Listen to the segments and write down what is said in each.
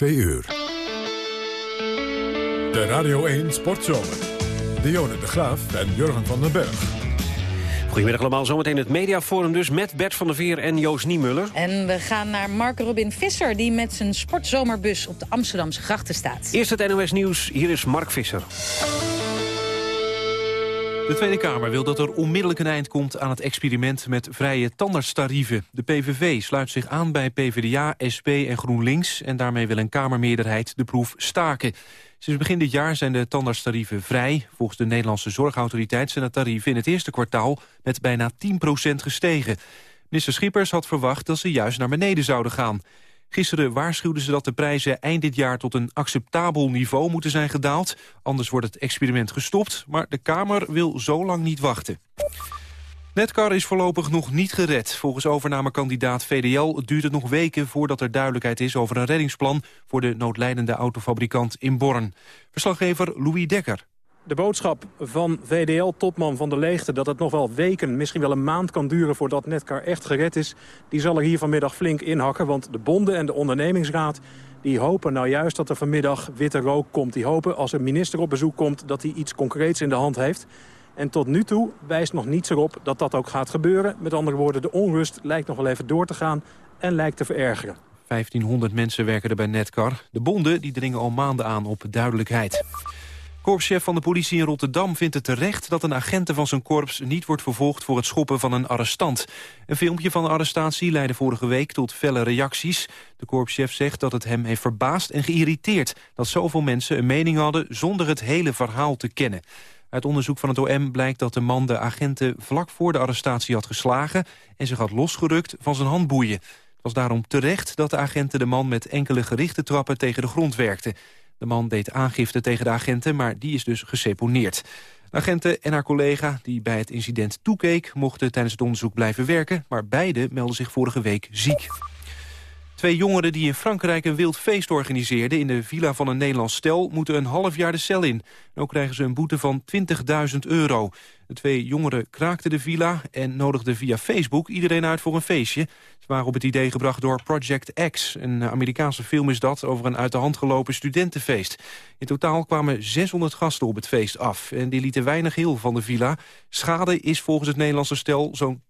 2 uur. De Radio 1 Sportzomer. Dionne de Graaf en Jurgen van den Berg. Goedemiddag allemaal, zometeen het mediaforum dus met Bert van der Veer en Joost Niemuller. En we gaan naar Mark Robin Visser die met zijn sportzomerbus op de Amsterdamse grachten staat. Eerst het NOS Nieuws, hier is Mark Visser. De Tweede Kamer wil dat er onmiddellijk een eind komt aan het experiment met vrije tandartstarieven. De PVV sluit zich aan bij PvdA, SP en GroenLinks... en daarmee wil een Kamermeerderheid de proef staken. Sinds begin dit jaar zijn de tandartstarieven vrij. Volgens de Nederlandse Zorgautoriteit zijn de tarieven in het eerste kwartaal met bijna 10% gestegen. Minister Schippers had verwacht dat ze juist naar beneden zouden gaan. Gisteren waarschuwden ze dat de prijzen eind dit jaar tot een acceptabel niveau moeten zijn gedaald. Anders wordt het experiment gestopt, maar de Kamer wil zo lang niet wachten. Netcar is voorlopig nog niet gered. Volgens overnamekandidaat VDL duurt het nog weken voordat er duidelijkheid is over een reddingsplan voor de noodlijdende autofabrikant in Born. Verslaggever Louis Dekker. De boodschap van VDL-topman Van der Leegte... dat het nog wel weken, misschien wel een maand kan duren... voordat Netcar echt gered is, die zal er hier vanmiddag flink inhakken. Want de bonden en de ondernemingsraad die hopen nou juist dat er vanmiddag witte rook komt. Die hopen als een minister op bezoek komt dat hij iets concreets in de hand heeft. En tot nu toe wijst nog niets erop dat dat ook gaat gebeuren. Met andere woorden, de onrust lijkt nog wel even door te gaan en lijkt te verergeren. 1500 mensen werken er bij Netcar. De bonden die dringen al maanden aan op duidelijkheid. Korpschef van de politie in Rotterdam vindt het terecht dat een agent van zijn korps niet wordt vervolgd voor het schoppen van een arrestant. Een filmpje van de arrestatie leidde vorige week tot felle reacties. De korpschef zegt dat het hem heeft verbaasd en geïrriteerd dat zoveel mensen een mening hadden zonder het hele verhaal te kennen. Uit onderzoek van het OM blijkt dat de man de agenten vlak voor de arrestatie had geslagen en zich had losgerukt van zijn handboeien. Het was daarom terecht dat de agenten de man met enkele gerichte trappen tegen de grond werkten. De man deed aangifte tegen de agenten, maar die is dus geseponeerd. De agenten en haar collega die bij het incident toekeek... mochten tijdens het onderzoek blijven werken... maar beide melden zich vorige week ziek. Twee jongeren die in Frankrijk een wild feest organiseerden... in de villa van een Nederlands stel moeten een half jaar de cel in. ook krijgen ze een boete van 20.000 euro. De twee jongeren kraakten de villa en nodigden via Facebook iedereen uit voor een feestje. Ze waren op het idee gebracht door Project X. Een Amerikaanse film is dat over een uit de hand gelopen studentenfeest. In totaal kwamen 600 gasten op het feest af. En die lieten weinig heel van de villa. Schade is volgens het Nederlandse stel zo'n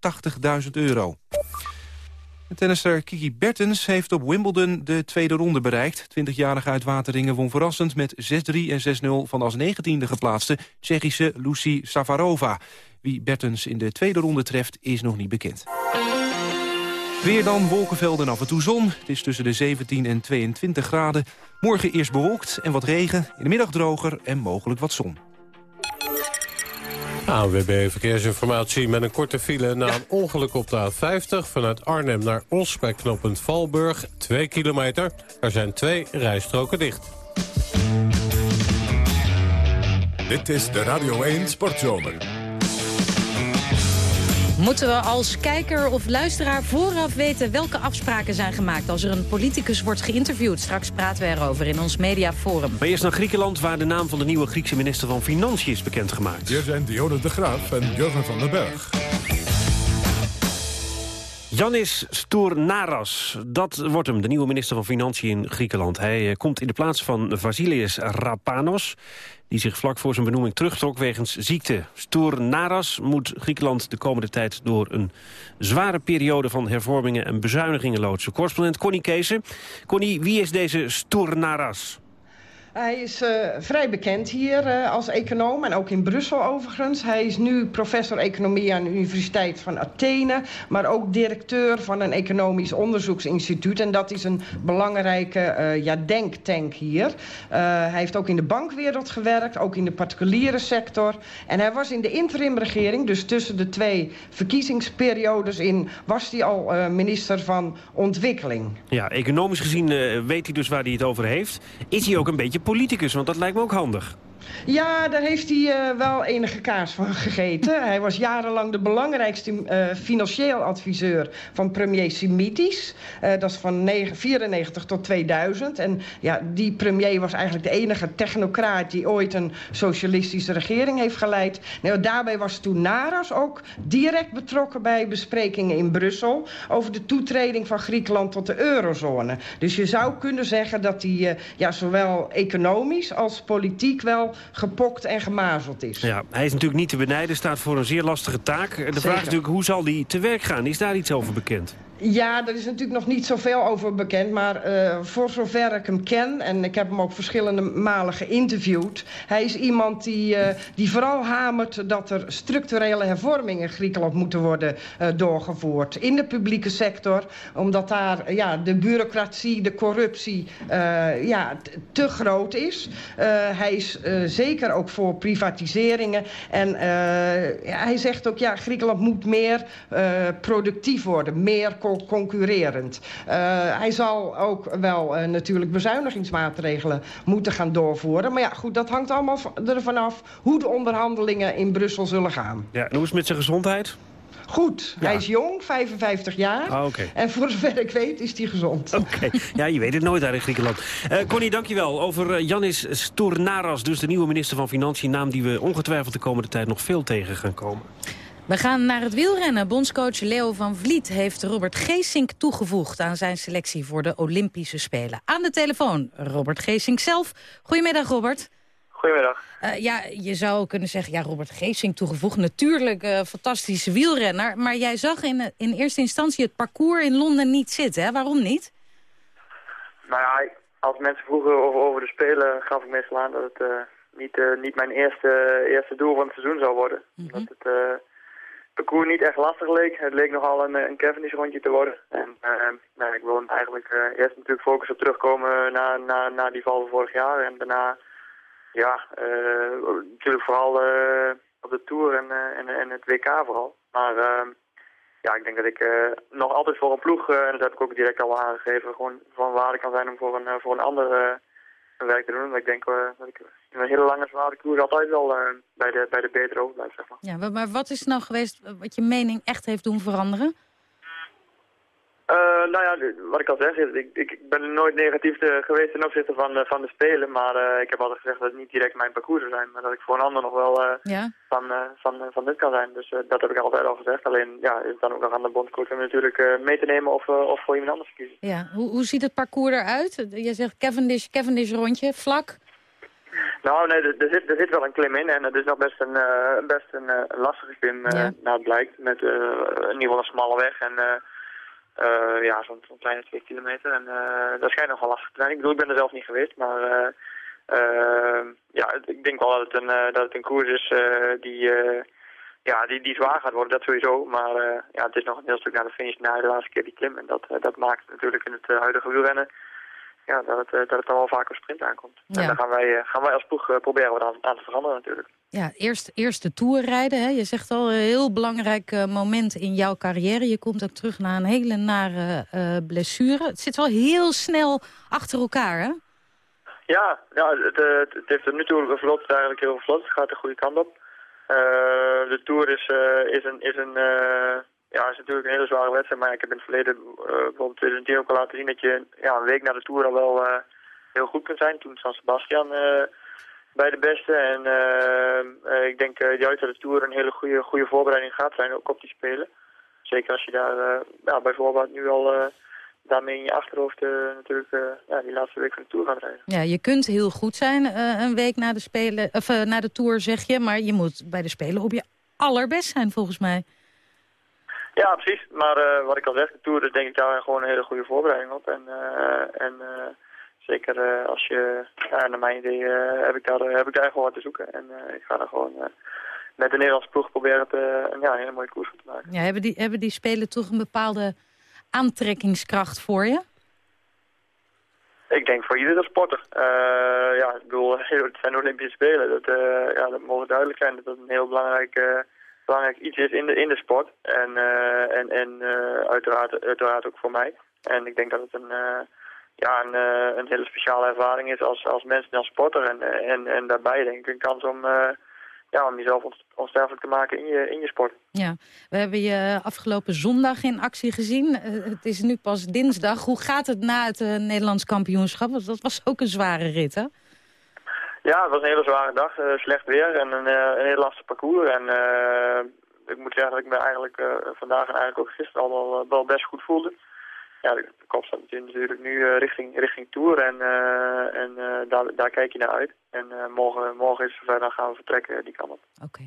80.000 euro. Tennisser Kiki Bertens heeft op Wimbledon de tweede ronde bereikt. 20-jarige uit Wateringen won verrassend met 6-3 en 6-0 van als 19e geplaatste Tsjechische Lucy Savarova. Wie Bertens in de tweede ronde treft is nog niet bekend. Weer dan wolkenvelden en af en toe zon. Het is tussen de 17 en 22 graden. Morgen eerst bewolkt en wat regen. In de middag droger en mogelijk wat zon. ANWB Verkeersinformatie met een korte file na een ongeluk op de A50... vanuit Arnhem naar Os bij knooppunt Valburg, 2 kilometer. Er zijn twee rijstroken dicht. Dit is de Radio 1 Sportzomer. Moeten we als kijker of luisteraar vooraf weten welke afspraken zijn gemaakt... als er een politicus wordt geïnterviewd? Straks praten we erover in ons mediaforum. Maar eerst naar Griekenland, waar de naam van de nieuwe Griekse minister van Financiën is bekendgemaakt. Hier zijn Dionne de Graaf en Jurgen van den Berg. Janis Stournaras, dat wordt hem, de nieuwe minister van Financiën in Griekenland. Hij eh, komt in de plaats van Vasilius Rapanos die zich vlak voor zijn benoeming terugtrok wegens ziekte. Stournaras moet Griekenland de komende tijd door een zware periode van hervormingen en bezuinigingen loodsen. Correspondent Connie Kees. Connie, wie is deze Stournaras? Hij is uh, vrij bekend hier uh, als econoom en ook in Brussel overigens. Hij is nu professor economie aan de Universiteit van Athene... maar ook directeur van een economisch onderzoeksinstituut. En dat is een belangrijke uh, ja, denktank hier. hij heeft ook in de bankwereld gewerkt, ook in de particuliere sector. En hij was in de interimregering, dus tussen de twee verkiezingsperiodes in... was hij al minister van Ontwikkeling. Ja, economisch gezien weet hij dus waar hij het over heeft. Is hij ook een beetje politicus? Want dat lijkt me ook handig. Ja, daar heeft hij uh, wel enige kaas van gegeten. hij was jarenlang de belangrijkste uh, financieel adviseur van premier Simitis. Uh, dat is van 1994 tot 2000. En ja, die premier was eigenlijk de enige technocraat... die ooit een socialistische regering heeft geleid. Nou, daarbij was toen Naras ook direct betrokken bij besprekingen in Brussel... over de toetreding van Griekenland tot de eurozone. Dus je zou kunnen zeggen dat hij ja, zowel economisch als politiek wel gepokt en gemazeld is. Ja, hij is natuurlijk niet te benijden, staat voor een zeer lastige taak. De vraag is natuurlijk, hoe zal hij te werk gaan? Is daar iets over bekend? Ja, er is natuurlijk nog niet zoveel over bekend. Maar uh, voor zover ik hem ken, en ik heb hem ook verschillende malen geïnterviewd... hij is iemand die, uh, die vooral hamert dat er structurele hervormingen in Griekenland moeten worden uh, doorgevoerd. In de publieke sector, omdat daar ja, de bureaucratie, de corruptie ja, te groot is. hij is zeker ook voor privatiseringen. En hij zegt ook, ja, Griekenland moet meer productief worden, meer concurrerend. Uh, hij zal ook wel uh, natuurlijk bezuinigingsmaatregelen moeten gaan doorvoeren. Maar ja, goed, dat hangt allemaal ervan af hoe de onderhandelingen in Brussel zullen gaan. Ja, en hoe is het met zijn gezondheid? Goed, ja. hij is jong, 55 jaar. Ah, okay. En voor zover ik weet is hij gezond. Oké, okay. ja, je weet het nooit daar in Griekenland. Uh, Connie, dankjewel. Over Yannis Stournaras, dus de nieuwe minister van Financiën... naam die we ongetwijfeld de komende tijd nog veel tegen gaan komen. We gaan naar het wielrennen. Bondscoach Leo van Vliet heeft Robert Geesink toegevoegd... aan zijn selectie voor de Olympische Spelen. Aan de telefoon Robert Geesink zelf. Goedemiddag, Robert. Goedemiddag. Uh, ja, je zou kunnen zeggen, ja, Robert Geesink toegevoegd. Natuurlijk uh, fantastische wielrenner. Maar jij zag in, in eerste instantie het parcours in Londen niet zitten. Hè? Waarom niet? Nou ja, als mensen vroegen over, over de Spelen... gaf ik meestal aan dat het uh, niet, niet mijn eerste, eerste doel van het seizoen zou worden. Mm -hmm. Dat het parcours niet echt lastig leek. Het leek nogal een, een Cavendish rondje te worden. En uh, nou, ik wil eigenlijk uh, eerst natuurlijk focussen op terugkomen na, na, na die val van vorig jaar. En daarna, ja, uh, natuurlijk vooral op de Tour en, en, en het WK vooral. Maar ehm, ja, ik denk dat ik nog altijd voor een ploeg, en dat heb ik ook direct al aangegeven, gewoon van waarde kan zijn om voor een, voor een ander werk te doen. Ik denk dat ik een hele lange zware koers altijd wel uh, bij, de, bij de betere overblijft, zeg maar. Ja, maar wat is nou geweest wat je mening echt heeft doen veranderen? Uh, nou ja, wat ik al zeg, ik, ik ben nooit negatief te, geweest ten opzichte van, uh, van de Spelen. Maar uh, ik heb altijd gezegd dat het niet direct mijn parcours zou zijn. Maar dat ik voor een ander nog wel ja. van, van, van dit kan zijn. Dus dat heb ik altijd al gezegd. Alleen ja, is het dan ook nog aan de bondscoach om natuurlijk mee te nemen of, of voor iemand anders te kiezen. Ja, hoe, hoe ziet het parcours eruit? Je zegt Cavendish, Cavendish rondje, vlak? Nou, nee, er, er, zit, er zit wel een klim in en het is nog best een, uh, best een uh, lastige klim, uh, ja. naar het blijkt. Met in ieder geval een smalle weg en ja, zo'n zo kleine twee kilometer. En dat schijnt nog wel lastig te zijn. Ik bedoel, ik ben er zelf niet geweest, maar ja, ik denk wel dat het een, dat het een koers is die, ja, die, die zwaar gaat worden, dat sowieso. Maar ja, het is nog een heel stuk naar de finish na de laatste keer die klim. En dat, dat maakt natuurlijk in het huidige wielrennen ja, dat, het, dat het dan wel vaak op sprint aankomt. Ja. En dan gaan wij, gaan wij als ploeg proberen wat aan, aan te veranderen natuurlijk. Ja, eerst, eerst de Tour rijden. Hè. Je zegt al, een heel belangrijk uh, moment in jouw carrière. Je komt ook terug na een hele nare uh, blessure. Het zit wel heel snel achter elkaar, hè? Ja, ja het, het, het heeft er nu toe vlot, eigenlijk heel vlot. Het gaat de goede kant op. Uh, de Tour is, is een... Is een ja, het is natuurlijk een hele zware wedstrijd, maar ik heb in het verleden, uh, bijvoorbeeld 2010 ook al laten zien dat je ja, een week na de Tour al wel uh, heel goed kunt zijn. Toen San Sebastian uh, bij de beste en ik denk juist dat de Tour een hele goede, goede voorbereiding gaat zijn, ook op die Spelen. Zeker als je daar ja, bijvoorbeeld nu al daarmee in je achterhoofd natuurlijk ja, die laatste week van de Tour gaat rijden. Ja, je kunt heel goed zijn een week na de, spelen, of, na de Tour, zeg je, maar je moet bij de Spelen op je allerbest zijn volgens mij. Ja, precies. Maar uh, wat ik al zeg, de Tour is denk ik daar gewoon een hele goede voorbereiding op. En, uh, en uh, zeker als je, ja, naar mijn idee, heb, ik daar, heb ik daar gewoon wat te zoeken. En ik ga er gewoon met de Nederlandse ploeg proberen te, een, ja, een hele mooie koers van te maken. Ja, hebben, die, hebben die spelen toch een bepaalde aantrekkingskracht voor je? Ik denk voor iedere sporter. ja, ik bedoel, het zijn Olympische Spelen. Dat, ja, dat mogen duidelijk zijn dat dat een heel belangrijk belangrijk iets is in de, in de sport. En, uh, en, en uh, uiteraard, uiteraard ook voor mij. En ik denk dat het een, uh, ja, een, een hele speciale ervaring is als, als mens en als sporter. En, en, en daarbij denk ik een kans om, ja, om jezelf onsterfelijk te maken in je, in je sport. Ja, we hebben je afgelopen zondag in actie gezien. het is nu pas dinsdag. Hoe gaat het na het Nederlands kampioenschap? Dat was ook een zware rit, hè? Ja, het was een hele zware dag. slecht weer en een, een heel lastig parcours. En ik moet zeggen dat ik me eigenlijk uh, vandaag en eigenlijk ook gisteren al wel, wel best goed voelde. Ja, de, kop staat natuurlijk nu uh, richting, richting Tour en, uh, en daar, daar kijk je naar uit. En morgen, morgen is het zover, dan gaan we vertrekken die kant op. Oké.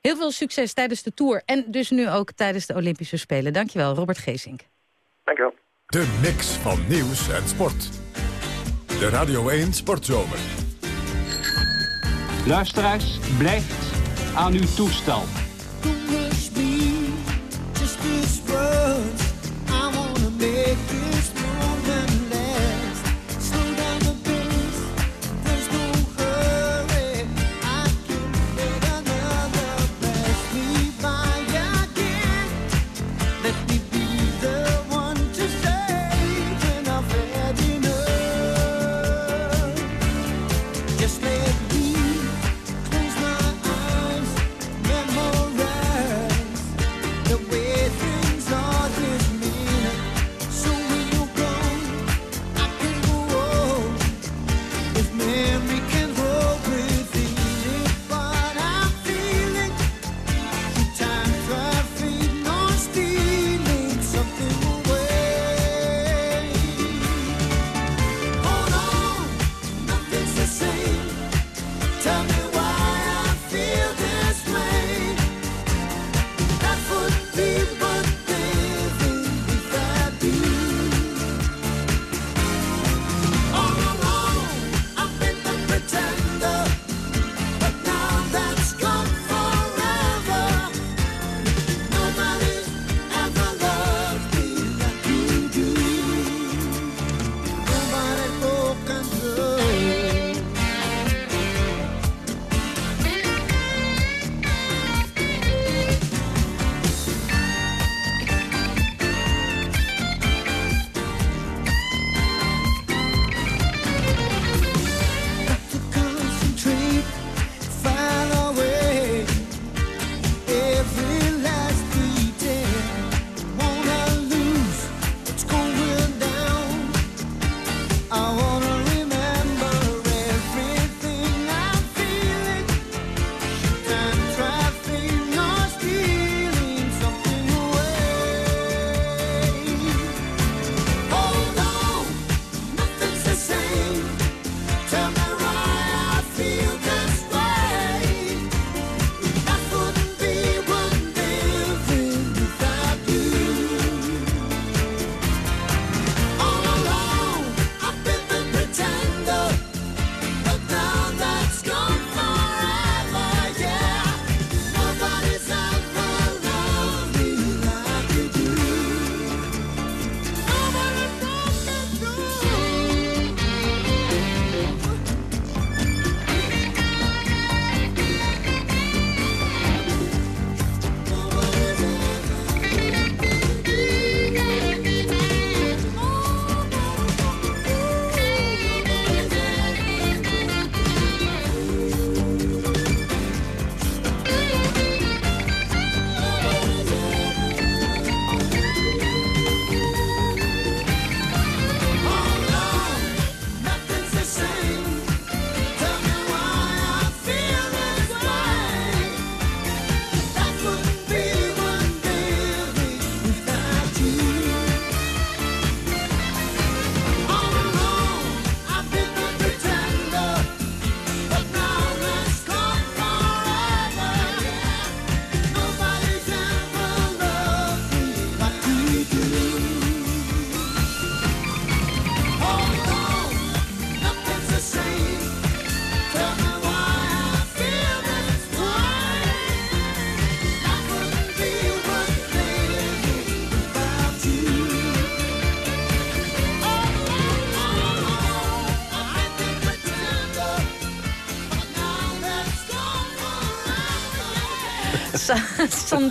Heel veel succes tijdens de Tour en dus nu ook tijdens de Olympische Spelen. Dankjewel, Robert Geesink. Dankjewel. De mix van nieuws en sport. De Radio 1 Sportzomer. Luisteraars, blijft aan uw toestel.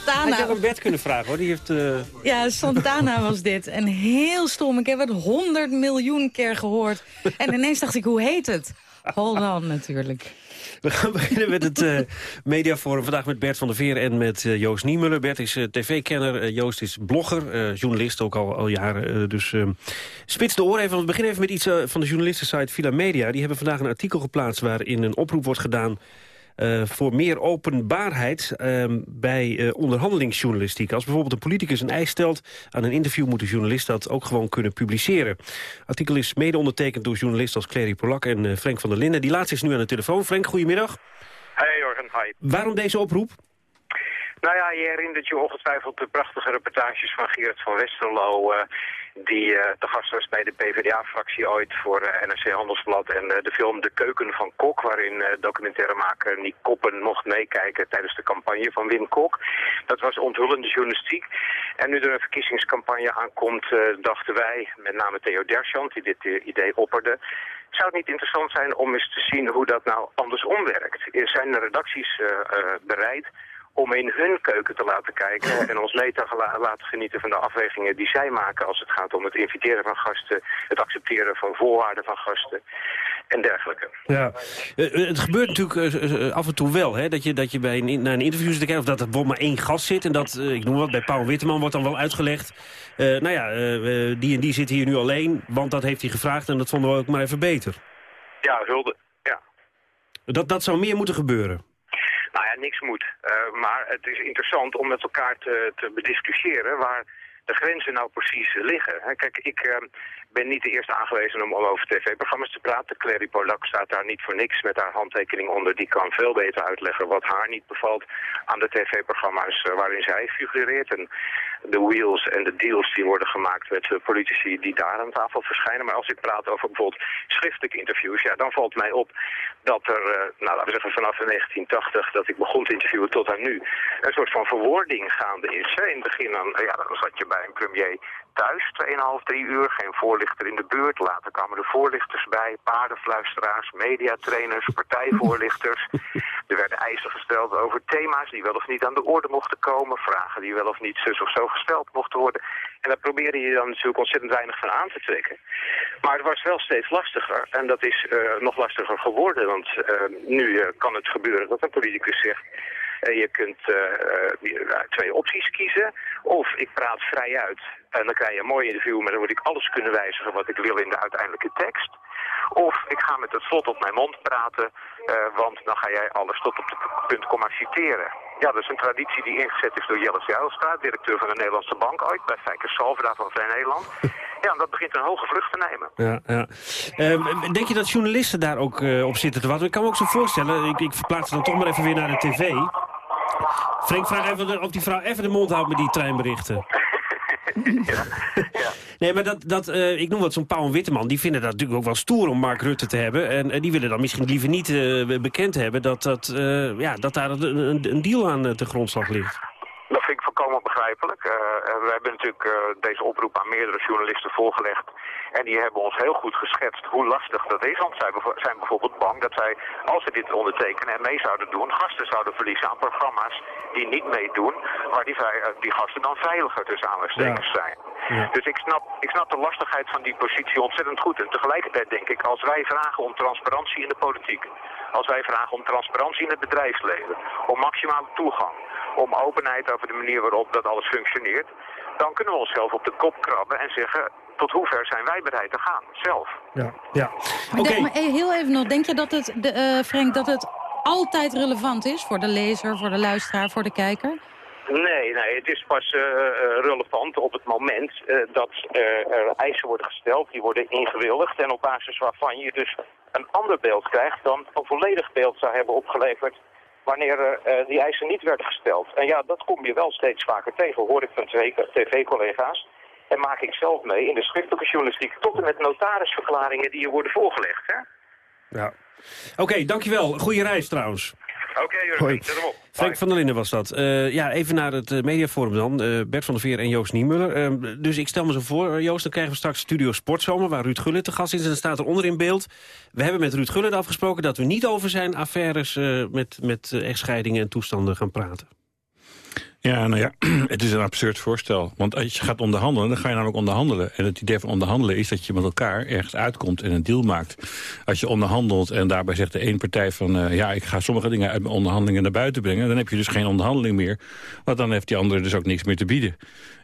Santana. Had je ook Bert kunnen vragen, hoor. Die heeft... eh, Ja, Santana was dit. En heel stom. Ik heb het honderd miljoen keer gehoord. En ineens dacht ik, hoe heet het? Hold on, natuurlijk. We gaan beginnen met het eh, mediaforum. Vandaag met Bert van der Veer en met eh, Joost Niemuller. Bert is tv-kenner, Joost is blogger, journalist ook al, al jaren. dus eh, spits de oren even. We beginnen even met iets van de journalistensite Villa Media. Die hebben vandaag een artikel geplaatst waarin een oproep wordt gedaan... eh, voor meer openbaarheid eh, bij eh, onderhandelingsjournalistiek. Als bijvoorbeeld een politicus een eis stelt aan een interview... moet de journalist dat ook gewoon kunnen publiceren. Het artikel is mede ondertekend door journalisten als Clary Polak en eh, Frank van der Linden. Die laatste is nu aan de telefoon. Frank, goedemiddag. Hey Jorgen, hi. Waarom deze oproep? Nou ja, je herinnert je ongetwijfeld de prachtige reportages van Gerard van Westerlo... die eh te gast was bij de PvdA-fractie ooit voor eh, NRC Handelsblad... en eh, de film De Keuken van Kok, waarin documentairemaker Nick Koppen mocht meekijken... tijdens de campagne van Wim Kok. Dat was onthullende journalistiek. En nu er een verkiezingscampagne aankomt, dachten wij, met name Theo Derschant... die dit idee opperde... Zou het niet interessant zijn om eens te zien hoe dat nou andersom werkt? Zijn de redacties bereid om in hun keuken te laten kijken en ons mee te laten genieten van de afwegingen die zij maken als het gaat om het inviteren van gasten, het accepteren van voorwaarden van gasten en dergelijke. Ja. Eh, eh, het gebeurt natuurlijk eh, af en toe wel, hè, dat je, dat je bij een, naar een interview zit te kijken... of dat er bijvoorbeeld maar één gast zit. En dat, ik noem wat, bij Paul Witteman wordt dan wel uitgelegd... nou ja, die en die zit hier nu alleen, want dat heeft hij gevraagd... en dat vonden we ook maar even beter. Ja, hulde. Ja. Dat, dat zou meer moeten gebeuren. Nou ja, niks moet. Eh, maar het is interessant om met elkaar te, te bediscussiëren waar de grenzen nou precies liggen. Kijk, ik eh, ben niet de eerste aangewezen om, om over tv-programma's te praten. Clary Polak staat daar niet voor niks met haar handtekening onder. Die kan veel beter uitleggen wat haar niet bevalt aan de tv-programma's eh, waarin zij figureert. En de wheels en de deals die worden gemaakt met politici die daar aan tafel verschijnen. Maar als ik praat over bijvoorbeeld schriftelijke interviews, ja, dan valt mij op dat er, eh, nou laten we zeggen vanaf 1980 dat ik begon te interviewen tot aan nu, een soort van verwoording gaande is. In het begin dan, ja, dan zat je bij een premier thuis, 2,5, 3 uur, geen voorlichter in de buurt. Later kwamen er voorlichters bij, paardenfluisteraars, mediatrainers, partijvoorlichters. Er werden eisen gesteld over thema's die wel of niet aan de orde mochten komen, vragen die wel of niet zus of zo gesteld mochten worden. En daar probeerde je dan natuurlijk ontzettend weinig van aan te trekken. Maar het was wel steeds lastiger en dat is eh, nog lastiger geworden, want eh, nu eh, kan het gebeuren dat een politicus zegt... eh, je kunt eh, eh, twee opties kiezen. Of ik praat vrij uit en dan krijg je een mooi interview, maar dan moet ik alles kunnen wijzigen wat ik wil in de uiteindelijke tekst. Of ik ga met het slot op mijn mond praten, eh, want dan ga jij alles tot op het punt komma citeren. Ja, dat is een traditie die ingezet is door Jelle Zijlstra, directeur van de Nederlandse Bank ooit, bij Fijker Salvera van Vrij Nederland. Ja, en dat begint een hoge vlucht te nemen. Ja, ja. Ehm, denk je dat journalisten daar ook eh, op zitten te wachten? Ik kan me ook zo voorstellen, ik, ik verplaats het dan toch maar even weer naar de tv. Frank, vraag even of die vrouw even de mond houdt met die treinberichten. Nee, maar dat, dat eh, ik noem wat zo'n Paul Witteman, die vinden dat natuurlijk ook wel stoer om Mark Rutte te hebben. En eh, die willen dan misschien liever niet eh, bekend hebben dat, dat, ja, dat daar een, een, deal aan de grondslag ligt. Volkomen begrijpelijk. Eh, eh, we hebben natuurlijk eh, deze oproep aan meerdere journalisten voorgelegd. En die hebben ons heel goed geschetst hoe lastig dat is. Want zij zijn bijvoorbeeld bang dat zij, als ze dit ondertekenen en mee zouden doen, gasten zouden verliezen aan programma's die niet meedoen, waar die, die gasten dan veiliger tussen aanhalingstekens zijn. Ja. Dus ik snap, ik snap de lastigheid van die positie ontzettend goed. En tegelijkertijd denk ik, als wij vragen om transparantie in de politiek, als wij vragen om transparantie in het bedrijfsleven, om maximale toegang, om openheid over de manier waarop dat alles functioneert, dan kunnen we onszelf op de kop krabben en zeggen, tot hoever zijn wij bereid te gaan, zelf. Ja, ja. Maar denk- maar heel even nog, denk je dat het, de, eh, Frank, dat het altijd relevant is voor de lezer, voor de luisteraar, voor de kijker? Nee, nee, het is pas eh, eh, relevant op het moment eh, dat er eisen worden gesteld, die worden ingewilligd en op basis waarvan je dus een ander beeld krijgt dan een volledig beeld zou hebben opgeleverd wanneer die eisen niet werden gesteld. En ja, dat kom je wel steeds vaker tegen, hoor ik van twee tv-collega's. En maak ik zelf mee in de schriftelijke journalistiek tot en met notarisverklaringen die je worden voorgelegd. hè? Ja. Oké, dankjewel. Goeie reis trouwens. Oké, Jurgen, zet hem op. Frank van der Linden was dat. Eh, ja, even naar het eh, mediaforum dan. Eh, Bert van der Veer en Joost Niemuller. Eh, dus ik stel me zo voor, Joost, dan krijgen we straks Studio Sportzomer... waar Ruud Gullit te gast is. En dan staat er onder in beeld... we hebben met Ruud Gullit afgesproken... dat we niet over zijn affaires met, met echtscheidingen en toestanden gaan praten. Ja, nou ja, het is een absurd voorstel. Want als je gaat onderhandelen, dan ga je namelijk onderhandelen. En het idee van onderhandelen is dat je met elkaar ergens uitkomt en een deal maakt. Als je onderhandelt en daarbij zegt de ene partij van... Uh, ja, ik ga sommige dingen uit mijn onderhandelingen naar buiten brengen... dan heb je dus geen onderhandeling meer. Want dan heeft die andere dus ook niks meer te bieden.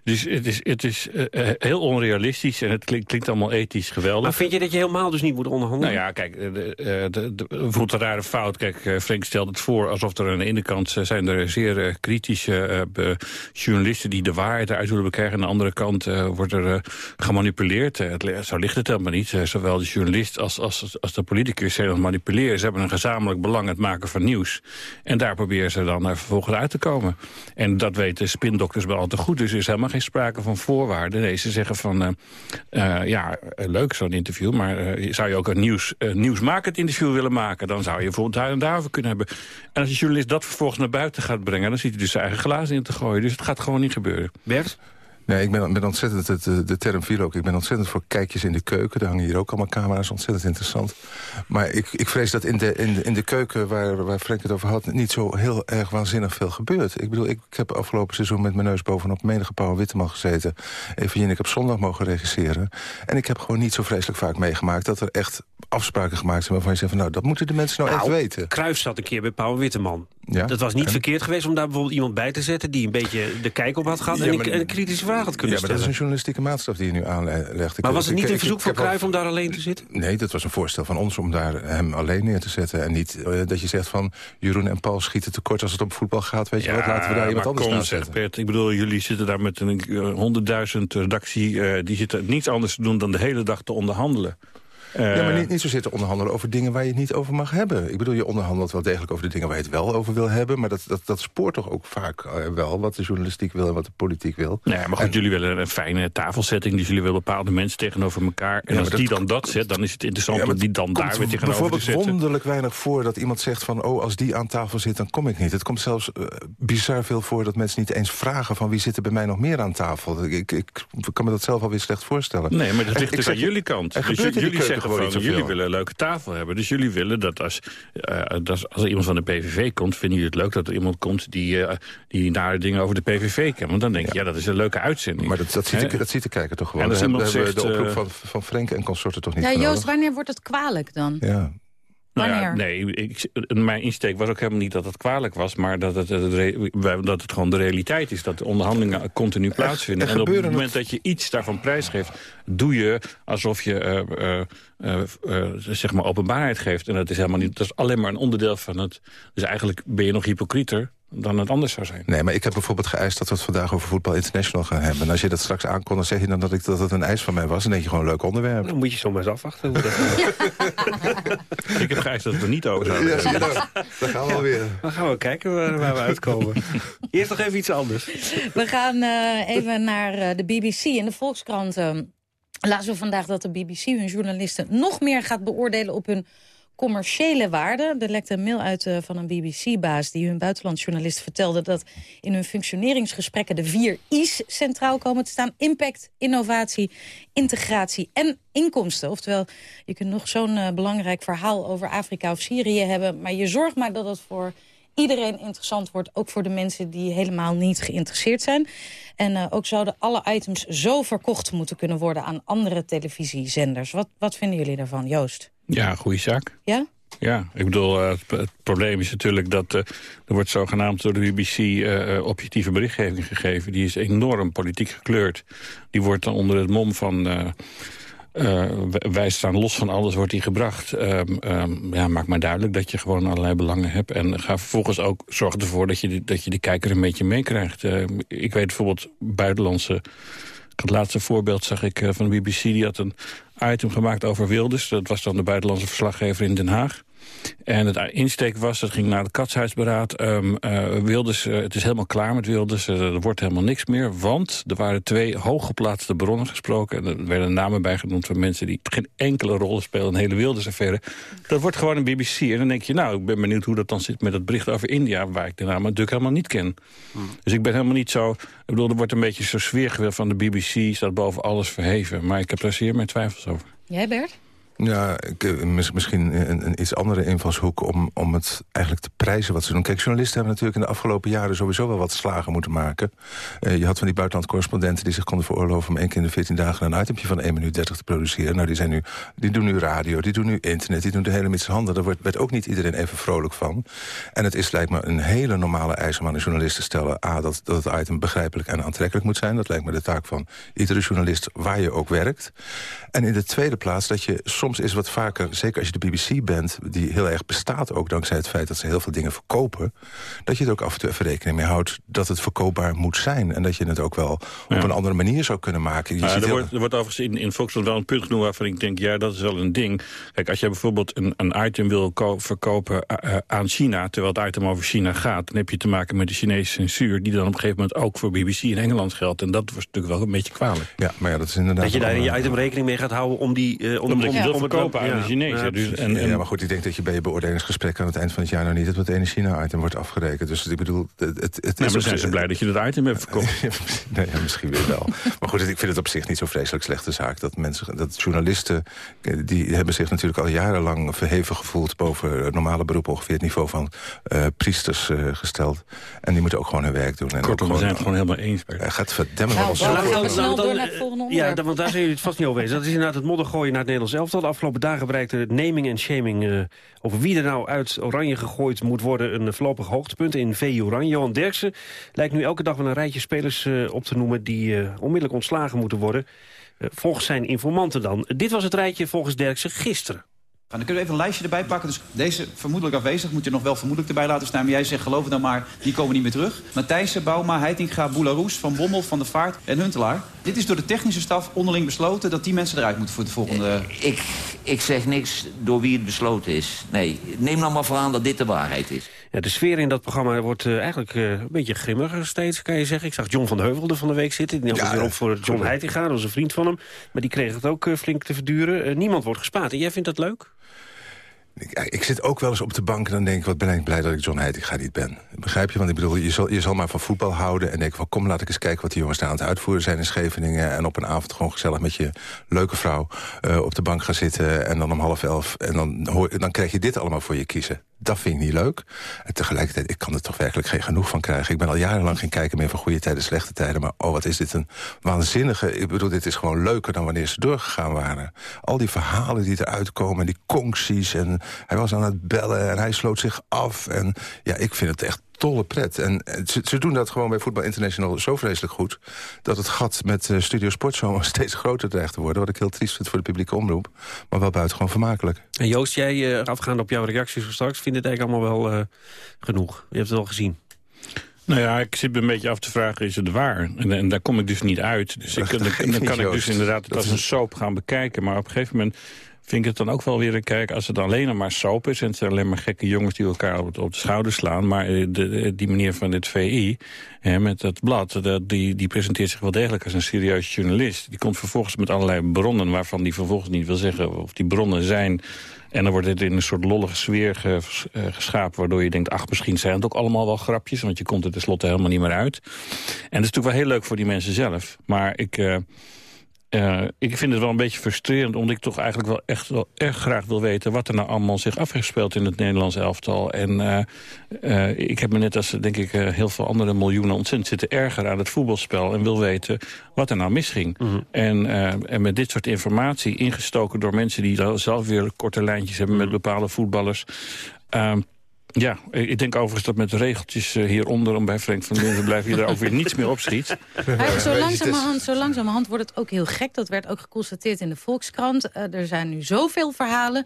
Dus het is, het is uh, heel onrealistisch en het klinkt, klinkt, allemaal ethisch geweldig. Maar vind je dat je helemaal dus niet moet onderhandelen? Nou ja, kijk, de voelt een rare fout. Kijk, Frank stelt het voor alsof er aan de ene kant zijn er zeer kritische journalisten die de waarheid eruit willen bekrijgen. Aan de andere kant wordt er gemanipuleerd. Het, zo ligt het helemaal niet. zowel de journalist als, als, als de politicus zijn aan het manipuleren. Ze hebben een gezamenlijk belang het maken van nieuws. En daar proberen ze dan vervolgens uit te komen. En dat weten spindokters wel al te goed. Dus is helemaal geen sprake van voorwaarden. Nee, ze zeggen van, uh, uh, ja, leuk zo'n interview... maar zou je ook een nieuws, nieuwsmakend interview willen maken... dan zou je bijvoorbeeld daar en daarover kunnen hebben. En als de journalist dat vervolgens naar buiten gaat brengen... dan ziet hij dus zijn eigen glazen in te gooien. Dus het gaat gewoon niet gebeuren. Bert? Nee, ik ben, ben ontzettend, de, de term viel ook, ik ben ontzettend voor kijkjes in de keuken. Daar hangen hier ook allemaal camera's, ontzettend interessant. Maar ik, ik vrees dat in de, in de, in de keuken waar, waar Frank het over had... niet zo heel erg waanzinnig veel gebeurt. Ik bedoel, ik, ik heb afgelopen seizoen met mijn neus bovenop menige Pauw Witteman gezeten. Even en ik heb zondag mogen regisseren. En ik heb gewoon niet zo vreselijk vaak meegemaakt... dat er echt afspraken gemaakt zijn waarvan je zegt van... nou, dat moeten de mensen nou, nou echt weten. Kruif zat een keer bij Pauw Witteman. Ja? Dat was niet verkeerd geweest om daar bijvoorbeeld iemand bij te zetten... die een beetje de kijk op had gehad en een kritische vraag had kunnen ja, maar stellen. dat is een journalistieke maatstaf die je nu aanlegt. maar was het niet een verzoek van Cruijff om daar alleen te zitten? Nee, dat was een voorstel van ons om daar hem alleen neer te zetten. En niet uh, dat je zegt van Jeroen en Paul schieten tekort als het om voetbal gaat. Weet je wat, laten we daar iemand anders kom, zetten. Bert, ik bedoel, jullie zitten daar met een honderdduizend redactie. Uh, die zitten niets anders te doen dan de hele dag te onderhandelen. Uh, ja, maar niet, niet zozeer te onderhandelen over dingen waar je het niet over mag hebben. Ik bedoel, je onderhandelt wel degelijk over de dingen waar je het wel over wil hebben. Maar dat, dat, dat spoort toch ook vaak uh, wel wat de journalistiek wil en wat de politiek wil. Nee, maar goed, en, jullie willen een fijne tafelzetting. Dus jullie willen bepaalde mensen tegenover elkaar. En ja, als die dan dat zet, dan is het interessant ja, om die dan daar weer tegenover te zetten. bijvoorbeeld wonderlijk weinig voor dat iemand zegt van... oh, als die aan tafel zit, dan kom ik niet. Het komt zelfs uh, bizar veel voor dat mensen niet eens vragen... van wie zit er bij mij nog meer aan tafel. Ik, ik, ik kan me dat zelf alweer slecht voorstellen. Nee, maar dat ligt dus aan jullie kant. Dus jullie zeggen gewoon jullie willen een leuke tafel hebben. Dus jullie willen dat als, uh, dat als er iemand van de PVV komt... vinden jullie het leuk dat er iemand komt die, uh, die nare dingen over de PVV kent. Want dan denk je, ja, ja dat is een leuke uitzending. Maar dat, dat, ziet, de, dat ziet de kijker toch gewoon. En als hebben, hebben zegt, de oproep van, van Frenk en consorten toch niet Ja, Joost, wanneer wordt het kwalijk dan? Ja. Nou ja, nee, ik, mijn insteek was ook helemaal niet dat het kwalijk was... maar dat het, dat het gewoon de realiteit is. Dat de onderhandelingen continu plaatsvinden. en op het moment dat je iets daarvan prijsgeeft... doe je alsof je uh, uh, uh, zeg maar openbaarheid geeft. En dat is helemaal niet. Dat is alleen maar een onderdeel van het. Dus eigenlijk ben je nog hypocrieter dan het anders zou zijn. Nee, maar ik heb bijvoorbeeld geëist dat we het vandaag over Voetbal International gaan hebben. En als je dat straks aankondigt, dan zeg je dan dat, ik, dat het een eis van mij was. Dan denk je gewoon een leuk onderwerp. Dan moet je zomaar eens afwachten. Hoe dat ik heb geëist dat we er niet over zouden ja, hebben. Ja, dan gaan we alweer. Dan gaan we kijken waar, waar we uitkomen. Eerst nog even iets anders. We gaan uh, even naar uh, de BBC en de Volkskrant. Uh, laten we vandaag dat de BBC hun journalisten nog meer gaat beoordelen op hun commerciële waarde. Er lekte een mail uit uh, van een BBC-baas die hun buitenlandsjournalist vertelde... dat in hun functioneringsgesprekken de vier I's centraal komen te staan. Impact, innovatie, integratie en inkomsten. Oftewel, je kunt nog zo'n uh, belangrijk verhaal over Afrika of Syrië hebben... maar je zorgt maar dat het voor iedereen interessant wordt. Ook voor de mensen die helemaal niet geïnteresseerd zijn. En uh, ook zouden alle items zo verkocht moeten kunnen worden... aan andere televisiezenders. Wat, wat vinden jullie daarvan, Joost? Ja, goede zaak. Ja? Ja, ik bedoel, uh, het, het, probleem is natuurlijk dat uh, er wordt zogenaamd door de BBC uh, objectieve berichtgeving gegeven. Die is enorm politiek gekleurd. Die wordt dan onder het mom van uh, wij staan los van alles, wordt die gebracht. Uh, uh, ja, maak maar duidelijk dat je gewoon allerlei belangen hebt. En ga vervolgens ook zorgen ervoor dat je, de, dat je de kijker een beetje meekrijgt. ik weet bijvoorbeeld buitenlandse... Het laatste voorbeeld zag ik van de BBC. Die had een item gemaakt over Wilders. Dat was dan de buitenlandse verslaggever in Den Haag. En het insteek was, dat ging naar het katshuisberaad. Um, uh, Wilders, uh, het is helemaal klaar met Wilders. Uh, er wordt helemaal niks meer. Want er waren twee hooggeplaatste bronnen gesproken. En er werden namen bijgenoemd van mensen die geen enkele rol spelen in de hele Wilders-affaire. Dat wordt gewoon een BBC. En dan denk je, nou, ik ben benieuwd hoe dat dan zit met het bericht over India... waar ik de naam natuurlijk helemaal niet ken. Hmm. Dus ik ben helemaal niet zo... Ik bedoel, er wordt een beetje zo'n sfeer van de BBC... staat boven alles verheven. Maar ik heb daar zeer mijn twijfels over. Jij, Bert? Ja, eh, mis- misschien een, een iets andere invalshoek om, om het eigenlijk te prijzen wat ze doen. Kijk, journalisten hebben natuurlijk in de afgelopen jaren sowieso wel wat slagen moeten maken. Eh, je had van die buitenlandcorrespondenten die zich konden veroorloven om één keer in de 14 dagen een itempje van 1 minuut 30 te produceren. Nou, die, zijn nu, die doen nu radio, die doen nu internet, die doen de hele mits handen. Daar werd ook niet iedereen even vrolijk van. En het is lijkt me een hele normale eis om aan de journalist te stellen... A, dat, dat het item begrijpelijk en aantrekkelijk moet zijn. Dat lijkt me de taak van iedere journalist waar je ook werkt. En in de tweede plaats dat je is wat vaker... zeker als je de BBC bent, die heel erg bestaat ook... dankzij het feit dat ze heel veel dingen verkopen... dat je er ook af en toe even rekening mee houdt... dat het verkoopbaar moet zijn. En dat je het ook wel op een andere manier zou kunnen maken. Je Maar ziet er, heel- wordt, er wordt overigens in, in wel een punt genoemd waarvan ik denk... ja, dat is wel een ding. Kijk, als jij bijvoorbeeld een, een item wil ko- verkopen eh, eh, aan China... terwijl het item over China gaat... dan heb je te maken met de Chinese censuur... die dan op een gegeven moment ook voor BBC in Engeland geldt. En dat was natuurlijk wel een beetje kwalijk. Ja, maar ja, dat is inderdaad... Dat je daar in je eh, item rekening mee gaat houden om die... eh, je om het- verkopen aan de Chinezen. Ja, Dus- en- en- ja, maar goed, ik denk dat je bij je beoordelingsgesprek aan het eind van het jaar... nou niet het meteen een China-item wordt afgerekend. Dus ik bedoel, het, het, het Nee, is... maar zijn ze blij dat je dat item hebt verkocht. nee, ja, misschien weer wel. maar goed, ik vind het op zich niet zo vreselijk slechte zaak... dat, mensen, dat journalisten, eh, die hebben zich natuurlijk al jarenlang verheven gevoeld... boven het normale beroep ongeveer het niveau van eh, priesters eh, gesteld. En die moeten ook gewoon hun werk doen. En Kortom, we zijn het gewoon helemaal eens. Hij gaat verdemmen Nou, Ja, want daar zijn jullie het vast niet over eens. Dat is inderdaad het moddergooien naar het Nederlands elftal. De afgelopen dagen bereikte het naming en shaming... eh, over wie er nou uit Oranje gegooid moet worden... een voorlopig hoogtepunt in VU Oranje. Johan Derksen lijkt nu elke dag wel een rijtje spelers eh, op te noemen... die eh, onmiddellijk ontslagen moeten worden. Volgens zijn informanten dan. Dit was het rijtje volgens Derksen gisteren. En dan kunnen we even een lijstje erbij pakken. Dus deze vermoedelijk afwezig moet je nog wel vermoedelijk erbij laten staan. Maar jij zegt, geloof het dan maar, die komen niet meer terug. Matthijssen, Bouma, Heitinga, Boularoes, Van Bommel, Van der Vaart en Huntelaar. Dit is door de technische staf onderling besloten dat die mensen eruit moeten voor de volgende... Ik, ik zeg niks door wie het besloten is. Nee, neem nou maar voor aan dat dit de waarheid is. Ja, de sfeer in dat programma wordt eh, eigenlijk eh, een beetje grimmiger steeds, kan je zeggen. Ik zag John van de Heuvel er van de week zitten. Die nam weer op voor John Heitinga, dat was een vriend van hem. Maar die kreeg het ook eh, flink te verduren. Eh, niemand wordt gespaard. En jij vindt dat leuk? Ik, zit ook wel eens op de bank en dan denk ik... wat ben ik blij dat ik John Heitinga niet ben. Begrijp je? Want ik bedoel, je zal, je zal maar van voetbal houden... en denk van kom, laat ik eens kijken wat die jongens daar aan het uitvoeren zijn in Scheveningen... en op een avond gewoon gezellig met je leuke vrouw eh, op de bank gaan zitten... en dan om half elf en dan, hoor, dan krijg je dit allemaal voor je kiezen. Dat vind ik niet leuk. En tegelijkertijd, ik kan er toch werkelijk geen genoeg van krijgen. Ik ben al jarenlang geen kijker meer van goede tijden, slechte tijden... maar oh, wat is dit een waanzinnige... Ik bedoel, dit is gewoon leuker dan wanneer ze doorgegaan waren. Al die verhalen die eruit komen, die concties... en hij was aan het bellen en hij sloot zich af. En ja, ik vind het echt tolle pret. En eh, ze, ze doen dat gewoon bij Voetbal International zo vreselijk goed... dat het gat met eh, Studio Sport zomaar steeds groter dreigt te worden. Wat ik heel triest vind voor de publieke omroep. Maar wel buitengewoon vermakelijk. En Joost, jij, eh, afgaand op jouw reacties van straks... vindt het eigenlijk allemaal wel eh, genoeg. Je hebt het wel gezien. Nou ja, ik zit me een beetje af te vragen, is het waar? En, en daar kom ik dus niet uit. Dus ik, dan, dan kan ik dus inderdaad het als een soap gaan bekijken. Maar op een gegeven moment vind ik het dan ook wel weer een kijk... als het alleen maar soap is en het zijn alleen maar gekke jongens... die elkaar op, de schouder slaan. Maar eh, de, de- die meneer van het VI, hè, met dat blad... Dat, die, die presenteert zich wel degelijk als een serieus journalist. Die komt vervolgens met allerlei bronnen... waarvan die vervolgens niet wil zeggen of die bronnen zijn... En dan wordt het in een soort lollige sfeer ges- eh, geschapen... waardoor je denkt, ach, misschien zijn het ook allemaal wel grapjes... want je komt er tenslotte helemaal niet meer uit. En dat is natuurlijk wel heel leuk voor die mensen zelf. Maar ik, eh, eh, ik vind het wel een beetje frustrerend... omdat ik toch eigenlijk wel echt wel erg graag wil weten... wat er nou allemaal zich af heeft gespeeld in het Nederlands elftal. En eh, eh, ik heb me net als, denk ik, heel veel andere miljoenen... ontzettend zitten erger aan het voetbalspel... en wil weten wat er nou misging. en, eh, en met dit soort informatie, ingestoken door mensen... die dan zelf weer korte lijntjes hebben met bepaalde voetballers... Ja, ik denk overigens dat met de regeltjes eh, hieronder... om bij Frank van Linden te blijven, je daar ook weer niets meer opschiet. Maar zo langzamerhand, zo langzamerhand wordt het ook heel gek. Dat werd ook geconstateerd in de Volkskrant. Eh, er zijn nu zoveel verhalen.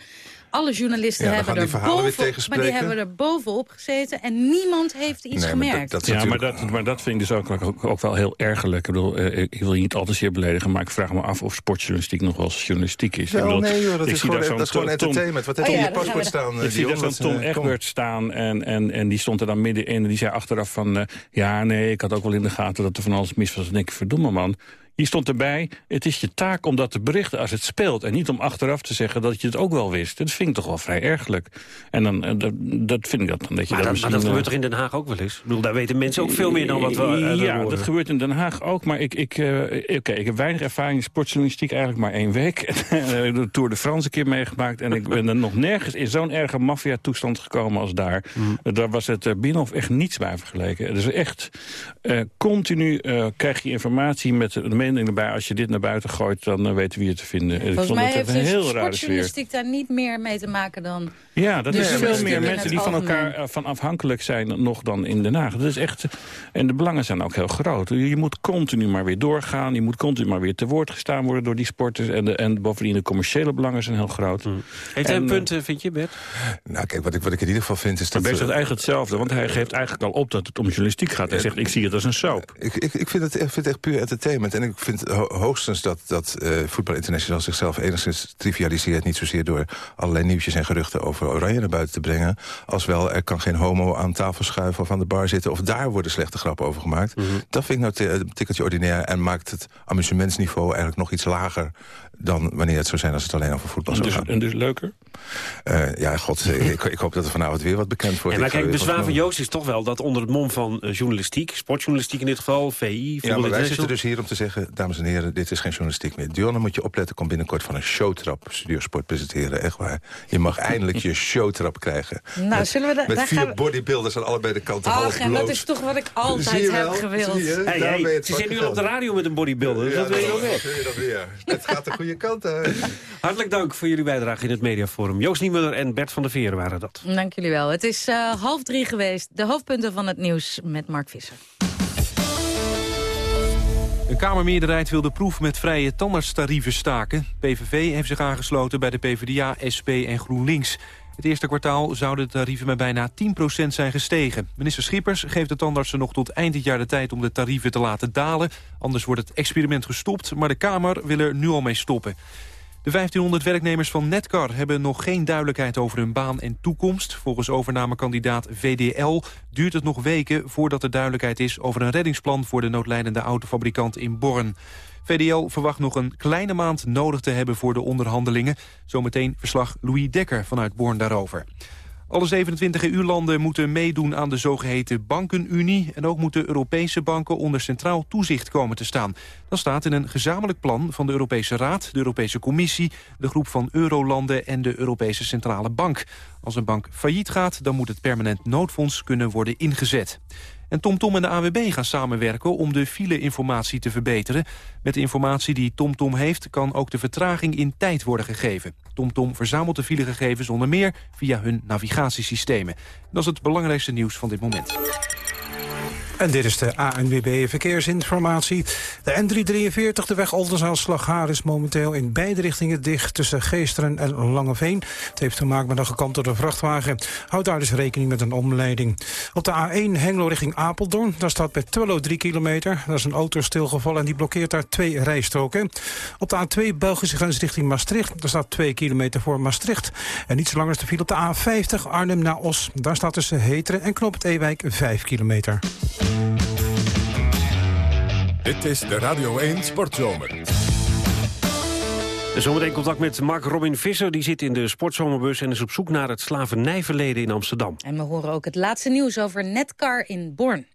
Alle journalisten Ja, hebben er boven, maar die hebben er bovenop gezeten. En niemand heeft iets Nee, maar gemerkt. dat- dat is ja, maar dat, maar dat vind ik dus ook, ook, ook wel heel ergerlijk. Ik, bedoel, eh, ik wil je niet al te zeer beledigen... maar ik vraag me af of sportjournalistiek nog wel journalistiek is. ik Wel, bedoel, nee joh, dat ik is zie gewoon, daar zo'n dat is gewoon Tom- entertainment. Wat heb Oh in je paspoort staan? Ik zie daar zo'n Tom. Egbert staan en, en, en die stond er dan middenin... en die zei achteraf van... eh, ja, nee, ik had ook wel in de gaten dat er van alles mis was. Denk ik, verdomme man, Je stond erbij. Het is je taak om dat te berichten als het speelt. En niet om achteraf te zeggen dat je het ook wel wist. Dat vind ik toch wel vrij ergelijk. En dan, eh, dat, dat vind ik dat dan. Dat je Maar, dat, maar misschien, dat eh, gebeurt toch in Den Haag ook wel eens? Ik bedoel, daar weten mensen ook veel meer dan wat we eh, ja, dat gebeurt in Den Haag ook. Maar ik, ik, ik heb weinig ervaring in sportjournalistiek, eigenlijk maar één week. de Tour de France een keer meegemaakt. En ik ben er nog nergens in zo'n erge maffia-toestand gekomen als daar. Mm. Daar was het uh, Binnenhof echt niets bij vergeleken. Dus echt, continu krijg je informatie met de mening erbij. Als je dit naar buiten gooit, dan eh, weten we je te vinden. Ik Volgens vond mij het heeft de heel sportjournalistiek daar niet meer mee te maken dan... Ja, dat is veel meer mensen het die van elkaar eh, van afhankelijk zijn nog dan in Den Haag. Dat is echt, en de belangen zijn ook heel groot. Je moet continu maar weer doorgaan. Je moet continu maar weer te woord gestaan worden door die sporters. En, de, en bovendien de commerciële belangen zijn heel groot. Heeft hij En, een eh, punt, eh, vind je, Bert? Nou, kijk, wat ik, wat ik in ieder geval vind is dat... Bert zegt eh, eigenlijk hetzelfde, want hij geeft eigenlijk al op dat het om journalistiek gaat. Hij zegt, ik zie het als een soap. Ik, ik, ik, vind het, ik vind het echt puur entertainment. En ik vind ho- hoogstens dat, dat eh Voetbal International zichzelf enigszins trivialiseert. Niet zozeer door allerlei nieuwtjes en geruchten over Oranje naar buiten te brengen. Als wel, er kan geen homo aan tafel schuiven of aan de bar zitten. Of daar worden slechte grappen over gemaakt. Mhm. Dat vind ik nou een tikkeltje ordinair. En maakt het amusementsniveau eigenlijk nog iets lager... dan wanneer het zou zijn als het alleen over voetbal En zou dus, gaan. en dus leuker? Eh, ja, god, eh, ik, ik hoop dat er vanavond weer wat bekend wordt. Ja, maar Ik kijk, weer bezwaar van- Joost is toch wel dat onder het mom van journalistiek... sportjournalistiek in dit geval, VI, Ja, maar wij zitten dus hier om te zeggen... dames en heren, dit is geen journalistiek meer. Dionne moet je opletten, komt binnenkort van een showtrap... Studiosport presenteren, echt waar. Je mag eindelijk je showtrap krijgen. Nou, met, zullen we da- met daar vier gaan we- bodybuilders aan allebei de kanten Ach, half en dat is toch wat ik Zie altijd heb gewild. Zie je? Hey, Daar hey, ben je het ze zit nu op de radio met een bodybuilder. dus Ja, dat weet je dat weer. Het gaat de goede kant uit. Hartelijk dank voor jullie bijdrage in het mediaforum. Joost Niemuller en Bert van der Veer waren dat. Dank jullie wel. Het is eh, half drie geweest. De hoofdpunten van het nieuws met Mark Visser. Een Kamermeerderheid wil de proef met vrije tandartstarieven staken. PVV heeft zich aangesloten bij de PvdA, SP en GroenLinks. Het eerste kwartaal zouden de tarieven met bijna 10% zijn gestegen. Minister Schippers geeft de tandartsen nog tot eind dit jaar de tijd... om de tarieven te laten dalen. Anders wordt het experiment gestopt, maar de Kamer wil er nu al mee stoppen. De 1500 werknemers van Netcar hebben nog geen duidelijkheid over hun baan en toekomst. Volgens overnamekandidaat VDL duurt het nog weken voordat er duidelijkheid is over een reddingsplan voor de noodlijdende autofabrikant in Born. VDL verwacht nog een kleine maand nodig te hebben voor de onderhandelingen. Zometeen verslag Louis Dekker vanuit Born daarover. Alle 27 EU-landen moeten meedoen aan de zogeheten bankenunie... en ook moeten Europese banken onder centraal toezicht komen te staan. Dat staat in een gezamenlijk plan van de Europese Raad, de Europese Commissie... de groep van eurolanden en de Europese Centrale Bank. Als een bank failliet gaat, dan moet het permanent noodfonds kunnen worden ingezet. En TomTom en de AWB gaan samenwerken om de file-informatie te verbeteren. Met de informatie die TomTom heeft kan ook de vertraging in tijd worden gegeven. TomTom verzamelt de filegegevens onder meer via hun navigatiesystemen. Dat is het belangrijkste nieuws van dit moment. En dit is de ANWB Verkeersinformatie. De N343, de weg Oldenzaal-Slaghaar, is momenteel in beide richtingen dicht tussen Geesteren en Langeveen. Het heeft te maken met een gekantelde vrachtwagen. Houd daar dus rekening met een omleiding. Op de A1 Hengelo richting Apeldoorn, daar staat bij Twello 3 kilometer. Daar is een auto stilgevallen en die blokkeert daar twee rijstroken. Op de A2 Belgische grens richting Maastricht, daar staat 2 kilometer voor Maastricht. En iets langer is de file op de A50 Arnhem naar Os. Daar staat tussen Heteren en Knop het Ewijk 5 kilometer. Dit is de Radio 1 Sportzomer. Zometeen contact met Mark Robin Visser. Die zit in de sportzomerbus en is op zoek naar het slavernijverleden in Amsterdam. En we horen ook het laatste nieuws over Netcar in Born.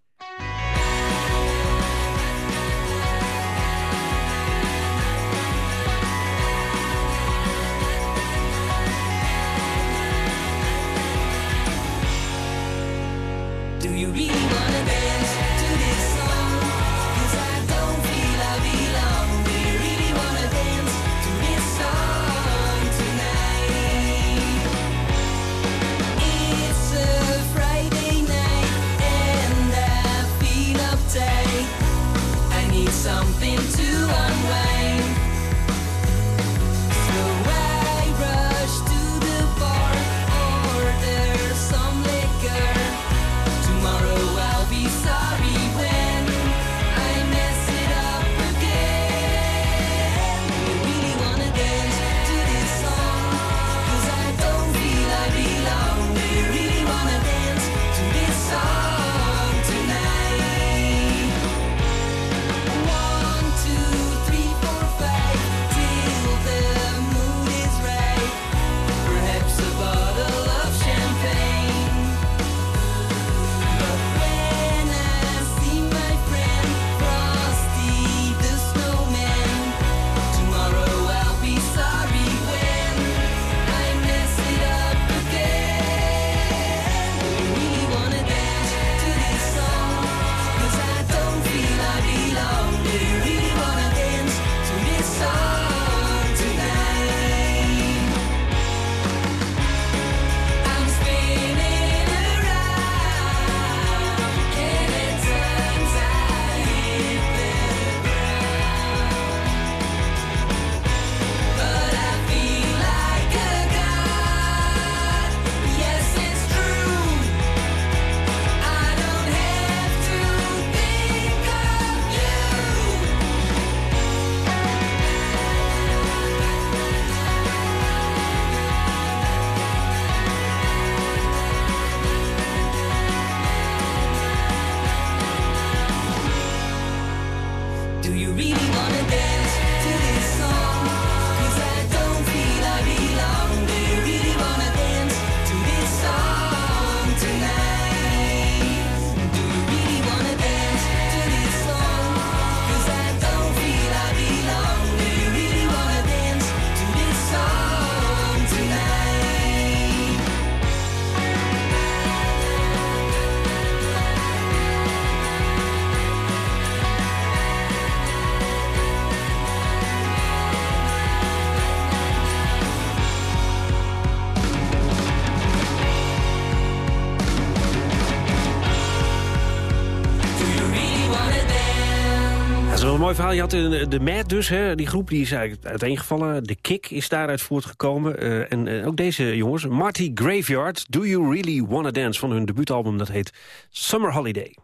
Verhaal. Je had de, de Mad dus, hè, die groep die is eigenlijk uiteengevallen. De Kick is daaruit voortgekomen. Eh, en eh, ook deze jongens, Marty Graveyard, Do You Really Wanna Dance... van hun debuutalbum, dat heet Summer Holiday.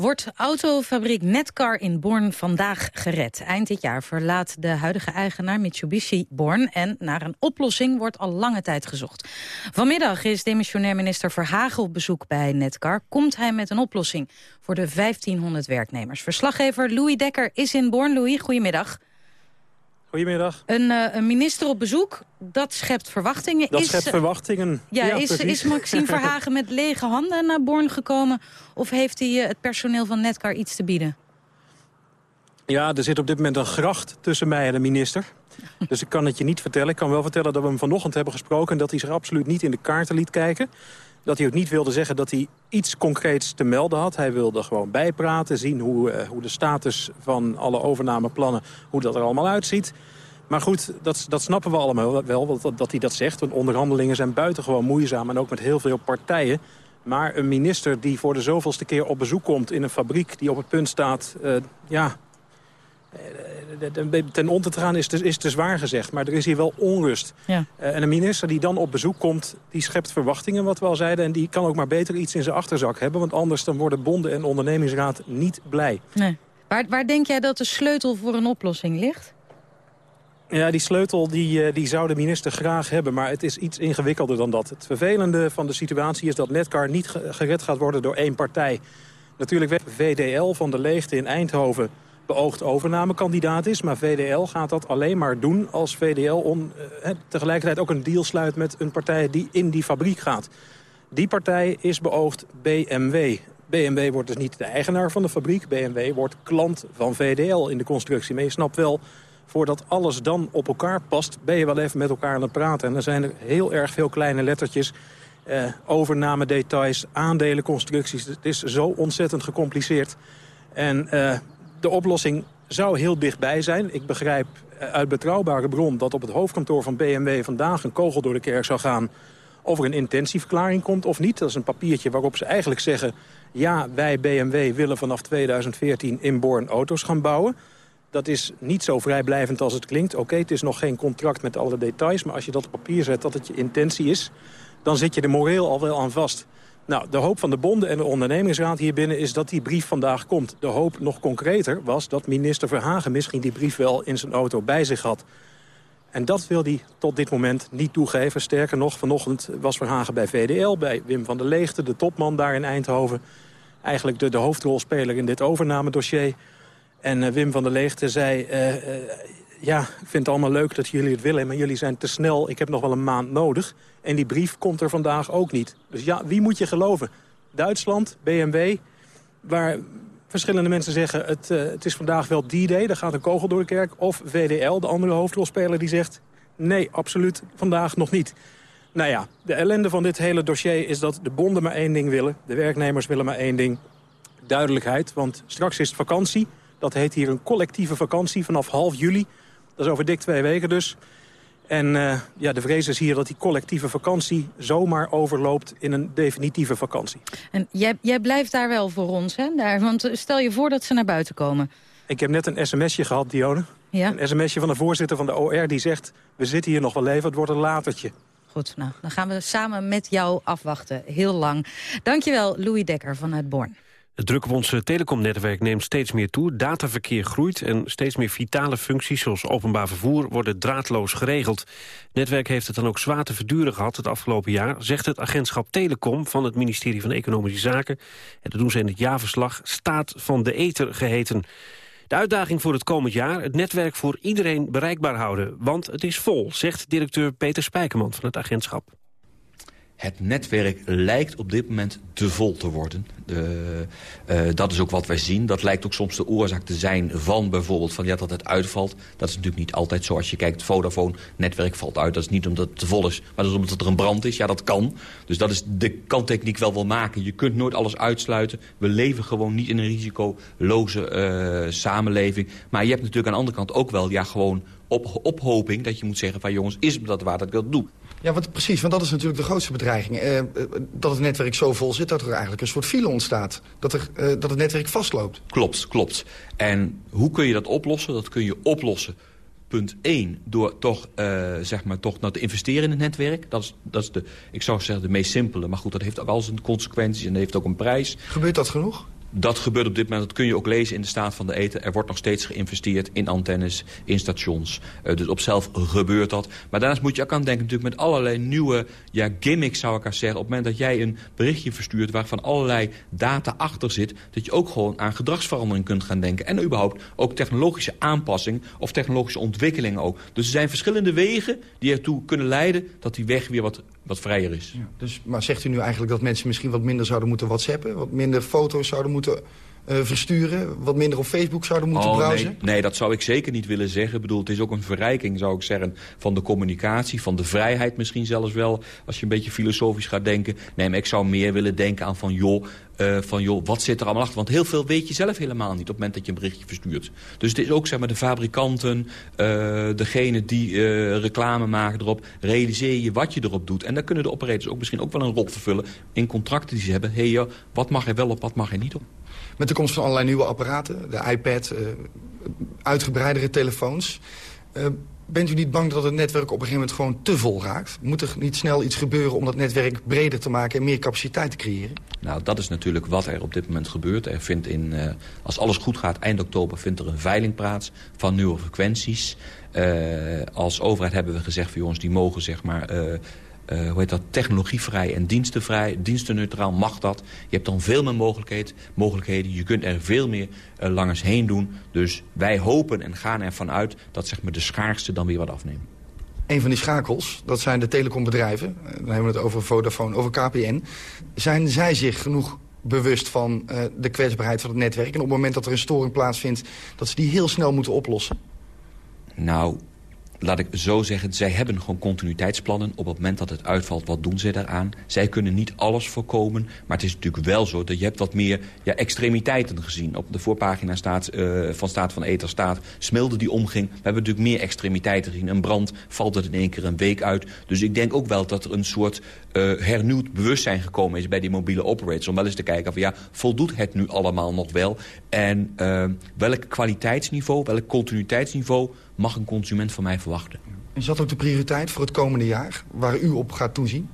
Wordt autofabriek Netcar in Born vandaag gered? Eind dit jaar verlaat de huidige eigenaar Mitsubishi Born... en naar een oplossing wordt al lange tijd gezocht. Vanmiddag is demissionair minister Verhagen op bezoek bij Netcar. Komt hij met een oplossing voor de 1500 werknemers? Verslaggever Louis Dekker is in Born. Louis, goedemiddag. Goedemiddag. Een, eh, een minister op bezoek, dat schept verwachtingen. Dat is, schept eh, verwachtingen. Ja, is, is Maxime Verhagen met lege handen naar Born gekomen? Of heeft hij eh, het personeel van Netcar iets te bieden? Ja, er zit op dit moment een gracht tussen mij en de minister. Dus ik kan het je niet vertellen. Ik kan wel vertellen dat we hem vanochtend hebben gesproken... en dat hij zich absoluut niet in de kaarten liet kijken. Dat hij ook niet wilde zeggen dat hij iets concreets te melden had. Hij wilde gewoon bijpraten, zien hoe, eh, hoe de status van alle overnameplannen... hoe dat er allemaal uitziet. Maar goed, dat, dat snappen we allemaal wel, dat, dat hij dat zegt. Want onderhandelingen zijn buitengewoon moeizaam... en ook met heel veel partijen. Maar een minister die voor de zoveelste keer op bezoek komt... in een fabriek die op het punt staat... eh, ja, ten onder te gaan is te, is te zwaar gezegd. Maar er is hier wel onrust. Ja. Eh, en een minister die dan op bezoek komt, die schept verwachtingen, wat we al zeiden. En die kan ook maar beter iets in zijn achterzak hebben. Want anders dan worden bonden en ondernemingsraad niet blij. Nee. Waar, waar denk jij dat de sleutel voor een oplossing ligt? Ja, die sleutel die, eh, die zou de minister graag hebben, maar het is iets ingewikkelder dan dat. Het vervelende van de situatie is dat Netcar niet ge- gered gaat worden door één partij. Natuurlijk weet VDL van de Leegte in Eindhoven beoogd overnamekandidaat is... maar VDL gaat dat alleen maar doen als VDL on, eh, tegelijkertijd ook een deal sluit... met een partij die in die fabriek gaat. Die partij is beoogd BMW. BMW wordt dus niet de eigenaar van de fabriek. BMW wordt klant van VDL in de constructie. Maar je snapt wel, voordat alles dan op elkaar past... ben je wel even met elkaar aan het praten. En dan zijn er heel erg veel kleine lettertjes... Eh, overname details, aandelenconstructies. Het is zo ontzettend gecompliceerd. En eh, de oplossing zou heel dichtbij zijn. Ik begrijp eh, uit betrouwbare bron dat op het hoofdkantoor van BMW... vandaag een kogel door de kerk zou gaan of er een intentieverklaring komt of niet. Dat is een papiertje waarop ze eigenlijk zeggen... ja, wij BMW willen vanaf 2014 in Born auto's gaan bouwen. Dat is niet zo vrijblijvend als het klinkt. Oké, het is nog geen contract met alle details... maar als je dat op papier zet dat het je intentie is... dan zit je er moreel al wel aan vast. Nou, de hoop van de bonden en de ondernemingsraad hier binnen... is dat die brief vandaag komt. De hoop nog concreter was dat minister Verhagen... misschien die brief wel in zijn auto bij zich had... En dat wil hij tot dit moment niet toegeven. Sterker nog, vanochtend was Verhagen bij VDL, bij Wim van der Leegte... de topman daar in Eindhoven. Eigenlijk de, de hoofdrolspeler in dit overnamedossier. En eh, Wim van der Leegte zei... eh, eh, ja, ik vind het allemaal leuk dat jullie het willen... maar jullie zijn te snel, ik heb nog wel een maand nodig. En die brief komt er vandaag ook niet. Dus ja, wie moet je geloven? Duitsland, BMW, waar verschillende mensen zeggen... het, eh, het is vandaag wel D-Day, daar gaat een kogel door de kerk. Of VDL, de andere hoofdrolspeler, die zegt... nee, absoluut, vandaag nog niet. Nou ja, de ellende van dit hele dossier is dat de bonden maar één ding willen. De werknemers willen maar één ding. Duidelijkheid, want straks is het vakantie. Dat heet hier een collectieve vakantie vanaf half juli. Dat is over dik twee weken dus. En eh, ja, de vrees is hier dat die collectieve vakantie zomaar overloopt in een definitieve vakantie. En jij, jij blijft daar wel voor ons, hè? Daar, want eh, stel je voor dat ze naar buiten komen. Ik heb net een sms'je gehad, Dione. Ja? Een sms'je van de voorzitter van de OR die zegt... we zitten hier nog wel even, het wordt een latertje. Goed, nou, dan gaan we samen met jou afwachten. Heel lang. Dankjewel, Louis Dekker vanuit Born. Het druk op ons telecomnetwerk neemt steeds meer toe. Dataverkeer groeit en steeds meer vitale functies... zoals openbaar vervoer worden draadloos geregeld. Het netwerk heeft het dan ook zwaar te verduren gehad het afgelopen jaar... zegt het agentschap Telecom van het ministerie van Economische Zaken. En dat doen ze in het jaarverslag Staat van de Ether geheten. De uitdaging voor het komend jaar het netwerk voor iedereen bereikbaar houden. Want het is vol, zegt directeur Peter Spijkerman van het agentschap. Het netwerk lijkt op dit moment te vol te worden. De, eh, dat is ook wat wij zien. Dat lijkt ook soms de oorzaak te zijn van bijvoorbeeld van, ja, dat het uitvalt. Dat is natuurlijk niet altijd zo. Als je kijkt, Vodafone, netwerk valt uit. Dat is niet omdat het te vol is, maar dat is omdat er een brand is. Ja, dat kan. Dus dat is de kantechniek wel wil maken. Je kunt nooit alles uitsluiten. We leven gewoon niet in een risicoloze eh, samenleving. Maar je hebt natuurlijk aan de andere kant ook wel ja, gewoon op, ophoping. Dat je moet zeggen van jongens, is dat waar dat ik dat doe? Ja, wat, precies, want dat is natuurlijk de grootste bedreiging. Eh, eh, dat het netwerk zo vol zit dat er eigenlijk een soort file ontstaat. Dat, er, eh, dat het netwerk vastloopt. Klopt, klopt. En hoe kun je dat oplossen? Dat kun je oplossen, punt 1, door toch, zeg maar, toch nou, te investeren in het netwerk. Dat is, dat is de, ik zou zeggen, de meest simpele. Maar goed, dat heeft ook al zijn consequenties en heeft ook een prijs. Gebeurt dat genoeg? Dat gebeurt op dit moment, dat kun je ook lezen in de staat van de eten. Er wordt nog steeds geïnvesteerd in antennes, in stations. Eh, dus op zelf gebeurt dat. Maar daarnaast moet je ook aan denken natuurlijk met allerlei nieuwe ja, gimmicks zou ik haar zeggen. Op het moment dat jij een berichtje verstuurt waarvan allerlei data achter zit... dat je ook gewoon aan gedragsverandering kunt gaan denken. En überhaupt ook technologische aanpassing of technologische ontwikkelingen ook. Dus er zijn verschillende wegen die ertoe kunnen leiden dat die weg weer wat, wat vrijer is. Dus, maar zegt u nu eigenlijk dat mensen misschien wat minder zouden moeten whatsappen? Wat minder foto's zouden moeten versturen? Wat minder op Facebook zouden moeten Oh, browsen? nee, nee, dat zou ik zeker niet willen zeggen. Ik bedoel, het is ook een verrijking, zou ik zeggen, van de communicatie, van de vrijheid misschien zelfs wel, als je een beetje filosofisch gaat denken. Nee, maar ik zou meer willen denken aan van, joh, eh, van joh, wat zit er allemaal achter? Want heel veel weet je zelf helemaal niet op het moment dat je een berichtje verstuurt. Dus het is ook zeg maar de fabrikanten, eh degene die eh, reclame maken erop, realiseer je wat je erop doet. En dan kunnen de operators ook misschien ook wel een rol vervullen in contracten die ze hebben. Hé, hey, wat mag er wel op, wat mag er niet op? Met de komst van allerlei nieuwe apparaten, de iPad, eh, uitgebreidere telefoons. eh, bent u niet bang dat het netwerk op een gegeven moment gewoon te vol raakt? Moet er niet snel iets gebeuren om dat netwerk breder te maken en meer capaciteit te creëren? Nou, dat is natuurlijk wat er op dit moment gebeurt. Er vindt in, eh, als alles goed gaat, eind oktober vindt er een veiling plaats van nieuwe frequenties. Als overheid hebben we gezegd van jongens, die mogen zeg maar... eh, hoe heet dat, technologievrij en dienstenvrij, dienstenneutraal mag dat. Je hebt dan veel meer mogelijkheid, mogelijkheden. Je kunt er veel meer uh, langers heen doen. Dus wij hopen en gaan ervan uit dat zeg maar, de schaarste dan weer wat afnemen. Een van die schakels, dat zijn de telecombedrijven. Eh, Dan hebben we het over Vodafone, over KPN. Zijn zij zich genoeg bewust van uh, de kwetsbaarheid van het netwerk... en op het moment dat er een storing plaatsvindt... dat ze die heel snel moeten oplossen? Nou, laat ik zo zeggen, zij hebben gewoon continuïteitsplannen. Op het moment dat het uitvalt, wat doen zij daaraan? Zij kunnen niet alles voorkomen, maar het is natuurlijk wel zo... dat je hebt wat meer ja, extremiteiten gezien. Op de voorpagina staat, uh, van Staat van Eter staat smilde die omging. We hebben natuurlijk meer extremiteiten gezien. Een brand valt het in één keer een week uit. Dus ik denk ook wel dat er een soort uh, hernieuwd bewustzijn gekomen is... bij die mobiele operators, om wel eens te kijken van... ja, voldoet het nu allemaal nog wel? En uh, welk kwaliteitsniveau, welk continuïteitsniveau mag een consument van mij verwachten. Is dat ook de prioriteit voor het komende jaar, waar u op gaat toezien?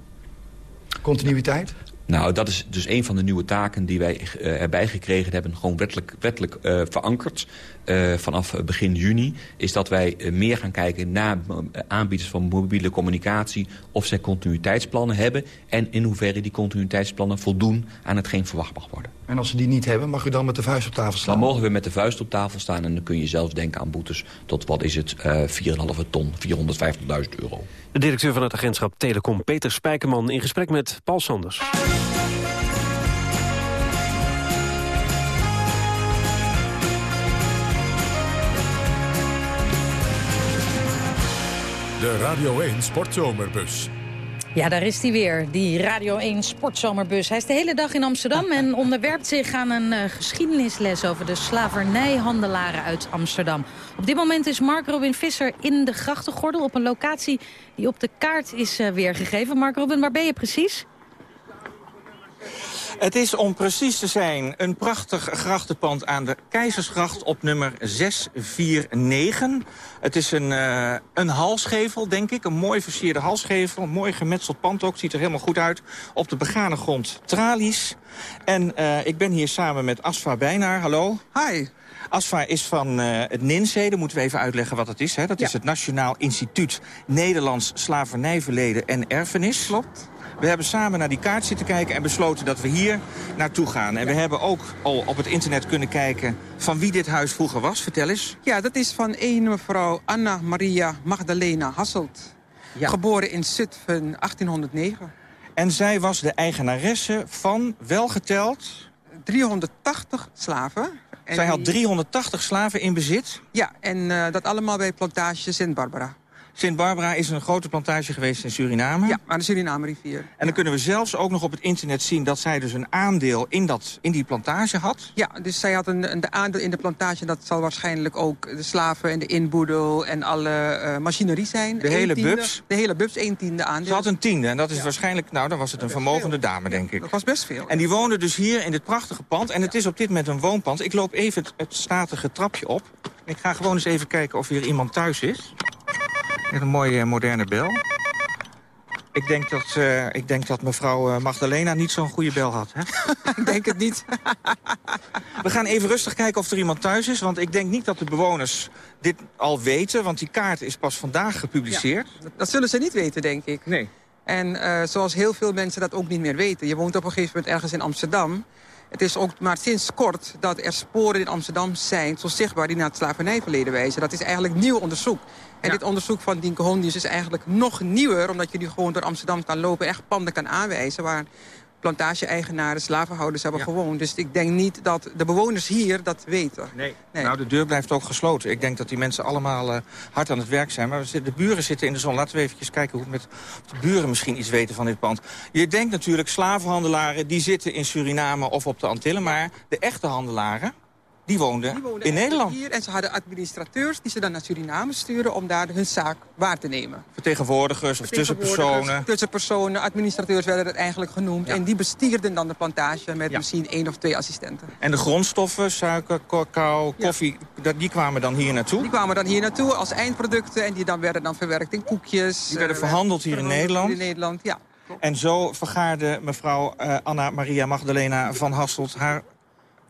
Continuïteit? Nou, dat is dus een van de nieuwe taken die wij uh, erbij gekregen hebben. Gewoon wettelijk, wettelijk uh, verankerd uh, vanaf begin juni. Is dat wij meer gaan kijken naar aanbieders van mobiele communicatie. Of zij continuïteitsplannen hebben. En in hoeverre die continuïteitsplannen voldoen aan hetgeen verwacht mag worden. En als ze die niet hebben, mag u dan met de vuist op tafel staan? Dan mogen we met de vuist op tafel staan. En dan kun je zelfs denken aan boetes tot, wat is het, 4,5 ton, 450.000 euro. De directeur van het agentschap Telecom, Peter Spijkerman... in gesprek met Paul Sanders. De Radio 1 Sportzomerbus. Ja, daar is hij weer, die Radio 1 Sportzomerbus. Hij is de hele dag in Amsterdam en onderwerpt zich aan een uh, geschiedenisles... over de slavernijhandelaren uit Amsterdam. Op dit moment is Mark Robin Visser in de grachtengordel... op een locatie die op de kaart is uh, weergegeven. Mark Robin, waar ben je precies? Het is om precies te zijn een prachtig grachtenpand aan de Keizersgracht op nummer 649. Het is een, uh, een halsgevel, denk ik. Een mooi versierde halsgevel. Een mooi gemetseld pand ook. Ziet er helemaal goed uit. Op de begane grond tralies. En uh, ik ben hier samen met Asfa Bijnaar. Hallo. Hi. ASFA is van uh, het NINSE, dan moeten we even uitleggen wat het is. Hè? Dat ja. is het Nationaal Instituut Nederlands Slavernijverleden en Erfenis. Klopt. We hebben samen naar die kaart zitten kijken en besloten dat we hier naartoe gaan. En we hebben ook al op het internet kunnen kijken van wie dit huis vroeger was. Vertel eens. Ja, dat is van een mevrouw Anna Maria Magdalena Hasselt. Ja. Geboren in Zutphen 1809. En zij was de eigenaresse van, welgeteld... 380 slaven. En zij had 380 slaven in bezit? Ja, en uh, dat allemaal bij plantage Sint-Barbara. Sint Barbara is een grote plantage geweest in Suriname. Ja, aan de Suriname-rivier. En dan kunnen we zelfs ook nog op het internet zien... dat zij dus een aandeel in, dat, in die plantage had. Ja, dus zij had een, een de aandeel in de plantage. Dat zal waarschijnlijk ook de slaven en de inboedel en alle eh, machinerie zijn. De Eén hele tiende- bubs? De hele bubs, één tiende aandeel. Ze had een tiende en dat is waarschijnlijk... Nou, dan was het een vermogende dame, denk ik. Dat was best veel. En die woonde dus hier in dit prachtige pand. En het is op dit moment een woonpand. Ik loop even het, het statige trapje op. Ik ga gewoon eens even kijken of hier iemand thuis is. Een mooie eh, moderne bel. Ik denk dat, eh, ik denk dat mevrouw eh, Magdalena niet zo'n goede bel had. Hè? ik denk het niet. We gaan even rustig kijken of er iemand thuis is. Want ik denk niet dat de bewoners dit al weten. Want die kaart is pas vandaag gepubliceerd. Dat, dat zullen ze niet weten, denk ik. Nee. En zoals heel veel mensen dat ook niet meer weten. Je woont op een gegeven moment ergens in Amsterdam. Het is ook maar sinds kort dat er sporen in Amsterdam zijn... zo zichtbaar die naar het slavernijverleden wijzen. Dat is eigenlijk nieuw onderzoek. En dit onderzoek van Dienke Hondius is eigenlijk nog nieuwer... omdat je nu gewoon door Amsterdam kan lopen... echt panden kan aanwijzen waar plantage-eigenaren, slavenhouders hebben gewoond. Dus ik denk niet dat de bewoners hier dat weten. Nee. Nou, de deur blijft ook gesloten. Ik denk dat die mensen allemaal eh, hard aan het werk zijn. Maar we zitten- de buren zitten in de zon. Laten we even kijken hoe het met de buren misschien iets weten van dit pand. Je denkt natuurlijk, slavenhandelaren die zitten in Suriname of op de Antillen. Maar de echte handelaren, die woonden, in Nederland. Hier, en ze hadden administrateurs die ze dan naar Suriname sturen... om daar hun zaak waar te nemen. Vertegenwoordigers of tussenpersonen. Tussenpersonen, administrateurs werden het eigenlijk genoemd. En die bestierden dan de plantage met misschien één of twee assistenten. En de grondstoffen, suiker, cacao, koffie, dat, die kwamen dan hier naartoe. Die kwamen dan hier naartoe als eindproducten... en die dan werden dan verwerkt in koekjes. Die werden eh, verhandeld hier in Nederland. In Nederland, ja. En zo vergaarde mevrouw eh, Anna Maria Magdalena van Hasselt haar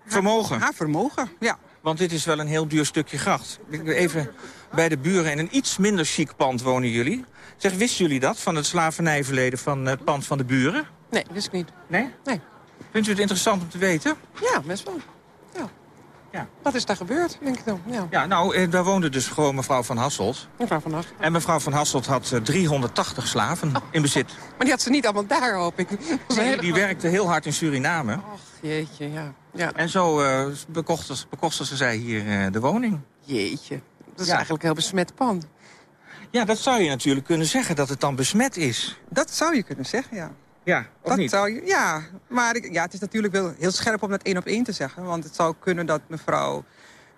vermogen. Haar vermogen, ja. Want dit is wel een heel duur stukje gracht. Even bij de buren in een iets minder chic pand wonen jullie. Zeg, wisten jullie dat van het slavernijverleden van het pand van de buren? Nee, wist ik niet. Nee? Nee. Vindt u het interessant om te weten? Ja, best wel. Ja. Ja. Wat is daar gebeurd, denk ik dan? Ja. Ja, nou, eh, daar woonde dus gewoon mevrouw van Hasselt. Mevrouw van Hasselt. En mevrouw van Hasselt had eh, 380 slaven in bezit. Maar die had ze niet allemaal daar, hoop ik. Nee, die werkte heel hard in Suriname. Jeetje, ja. Ja. En zo eh bekochten, bekosten ze zij hier eh, de woning. Jeetje. Dat is Ja. eigenlijk een heel besmet pand. Ja, dat zou je natuurlijk kunnen zeggen, dat het dan besmet is. Dat zou je kunnen zeggen, ja. Ja, of dat niet? zou je, ja, maar ik- ja, het is natuurlijk wel heel scherp om dat één op één te zeggen. Want het zou kunnen dat mevrouw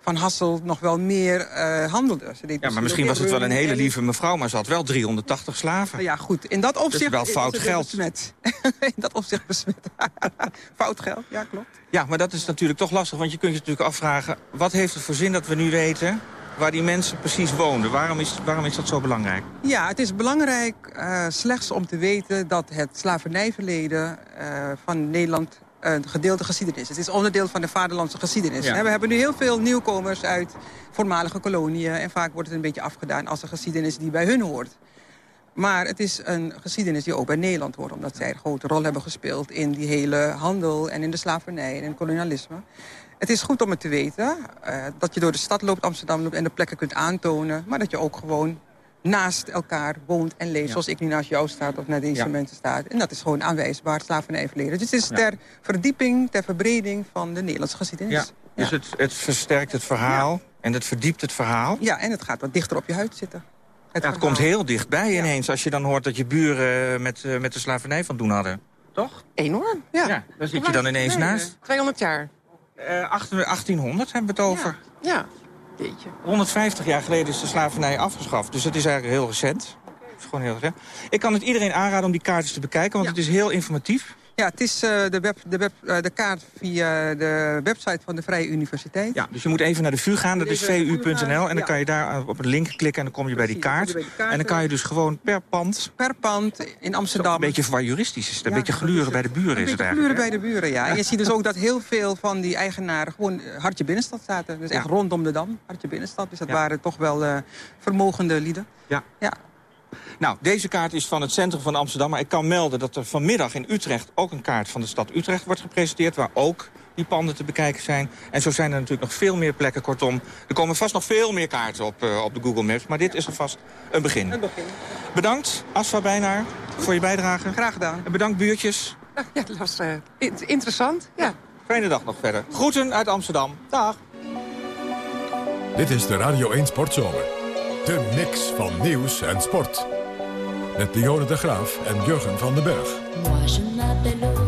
Van Hassel nog wel meer eh, handelde. Ze deed Ja, maar misschien was het wel een hele lieve mevrouw, maar ze had wel 380 slaven. Nou ja, goed. In dat opzicht wel fout is geld. besmet. In dat opzicht besmet. fout geld, ja, klopt. Ja, maar dat is natuurlijk toch lastig, want je kunt je natuurlijk afvragen... wat heeft het voor zin dat we nu weten waar die mensen precies woonden? Waarom is, waarom is dat zo belangrijk? Ja, het is belangrijk eh, slechts om te weten dat het slavernijverleden eh, van Nederland een gedeelde geschiedenis is. Het is onderdeel van de vaderlandse geschiedenis. Ja. We hebben nu heel veel nieuwkomers uit voormalige koloniën... en vaak wordt het een beetje afgedaan als een geschiedenis die bij hun hoort. Maar het is een geschiedenis die ook bij Nederland hoort... omdat zij een grote rol hebben gespeeld in die hele handel... en in de slavernij en in het kolonialisme. Het is goed om het te weten. eh, dat je door de stad loopt, Amsterdam loopt... en de plekken kunt aantonen. Maar dat je ook gewoon naast elkaar woont en leeft. Zoals ik nu naast jou sta of naar deze Ja. mensen sta. En dat is gewoon aanwijsbaar, het slavernijverleden. Dus het is Ja. ter verdieping, ter verbreding van de Nederlandse geschiedenis. Ja, dus Het, het versterkt het verhaal en het verdiept het verhaal. Ja, en het gaat wat dichter op je huid zitten. Het Ja, het komt heel dichtbij ineens als je dan hoort dat je buren met, eh, met de slavernij van doen hadden. Toch? Enorm, ja. Ja, daar zit je dan ineens Nee, naast. 200 jaar. Eh, acht- 1800 hebben we het over. Ja, jeetje. 150 jaar geleden is de slavernij afgeschaft. Dus dat is eigenlijk heel recent. Gewoon heel recent. Ik kan het iedereen aanraden om die kaartjes te bekijken, want het is heel informatief. Ja, het is eh, de, web, de, web, eh, de kaart via de website van de Vrije Universiteit. Ja, dus je moet even naar de VU gaan, dat is vu.nl. En dan kan je daar op een link klikken en dan kom je bij die kaart. kom je bij die kaart. En dan kan je dus gewoon per pand... Per pand in Amsterdam. Een beetje voyeuristisch is het, een Ja, beetje gluren bij de buren is het beetje eigenlijk. gluren bij de buren, ja. En je ziet dus ook dat heel veel van die eigenaren gewoon eh, hartje binnenstad zaten. Dus echt rondom de Dam, hartje binnenstad. Dus dat waren toch wel eh, vermogende lieden. Ja. Ja. Nou, deze kaart is van het centrum van Amsterdam. Maar ik kan melden dat er vanmiddag in Utrecht ook een kaart van de stad Utrecht wordt gepresenteerd. Waar ook die panden te bekijken zijn. En zo zijn er natuurlijk nog veel meer plekken. Kortom, er komen vast nog veel meer kaarten op, eh, op de Google Maps. Maar dit is alvast een begin. Een begin. Bedankt, Asfa Bijnaar, voor je bijdrage. Graag gedaan. En bedankt, buurtjes. Ja, dat was eh, in- interessant. Ja. Fijne dag nog verder. Groeten uit Amsterdam. Dag. Dit is de Radio 1 Sportzomer. De mix van nieuws en sport. Met Dionne de Graaf en Jurgen van den Berg.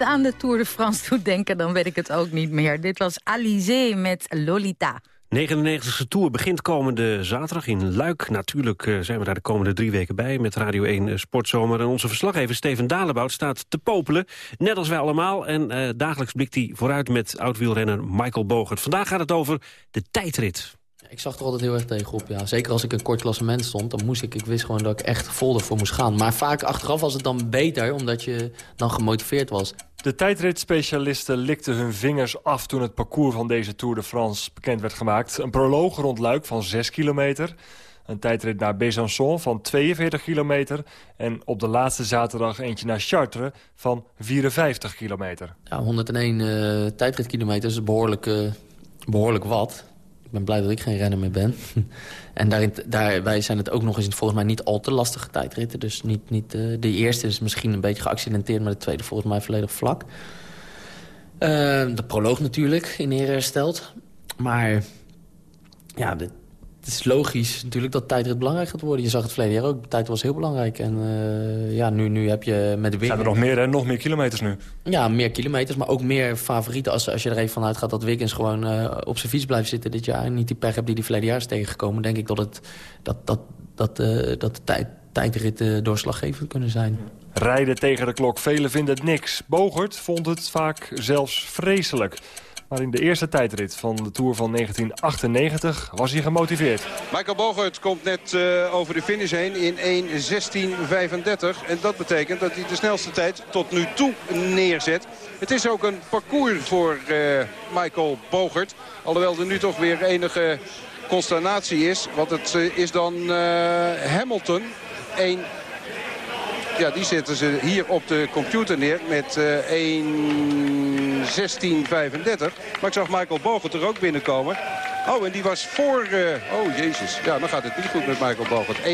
Aan de Tour de France doet denken, dan weet ik het ook niet meer. Dit was Alizé met Lolita. 99e Tour begint komende zaterdag in Luik. Natuurlijk eh, zijn we daar de komende drie weken bij met Radio 1 eh, Sportzomer. En onze verslaggever Steven Dalebout staat te popelen, net als wij allemaal. En eh, dagelijks blikt hij vooruit met oud-wielrenner Michael Bogert. Vandaag gaat het over de tijdrit. Ik zag er altijd heel erg tegenop, ja. Zeker als ik een kort klassement stond, dan moest ik... Ik wist gewoon dat ik echt vol ervoor moest gaan. Maar vaak achteraf was het dan beter, omdat je dan gemotiveerd was. De tijdritspecialisten likten hun vingers af toen het parcours van deze Tour de France bekend werd gemaakt. Een proloog rond Luik van 6 kilometer. Een tijdrit naar Besançon van 42 kilometer. En op de laatste zaterdag eentje naar Chartres van 54 kilometer. Ja, 101 eh tijdritkilometer is behoorlijk, eh, behoorlijk wat. Ik ben blij dat ik geen renner meer ben. en daarin, daarbij zijn het ook nog eens volgens mij niet al te lastige tijdritten. Dus niet, niet, eh, de eerste is misschien een beetje geaccidenteerd... maar de tweede volgens mij volledig vlak. Eh, de proloog natuurlijk, in ere hersteld. Maar ja, de, het is logisch natuurlijk dat tijdrit belangrijk gaat worden. Je zag het verleden jaar ook, de tijd was heel belangrijk. En eh, ja, nu, nu heb je met de Zijn er nog meer, hè? Nog meer kilometers nu. ja, meer kilometers, maar ook meer favorieten. Als, als je er even van uitgaat dat Wiggins gewoon eh, op zijn fiets blijft zitten dit jaar... en niet die pech hebt die hij verleden jaar is tegengekomen... denk ik dat, het, dat, dat, dat, eh, dat de tijd, tijdritten doorslaggevend kunnen zijn. Rijden tegen de klok, velen vinden het niks. Bogert vond het vaak zelfs vreselijk. Maar in de eerste tijdrit van de Tour van 1998 was hij gemotiveerd. Michael Bogert komt net eh, over de finish heen in 1.16.35. En dat betekent dat hij de snelste tijd tot nu toe neerzet. Het is ook een parcours voor eh, Michael Bogert. Alhoewel er nu toch weer enige consternatie is. Want het eh, is dan Hamilton. 1 Ja, die zetten ze hier op de computer neer met 1.16.35. Maar ik zag Michael Bogert er ook binnenkomen. Oh, en die was voor... eh, oh, jezus. Ja, dan gaat het niet goed met Michael Bogert. 1.18.41.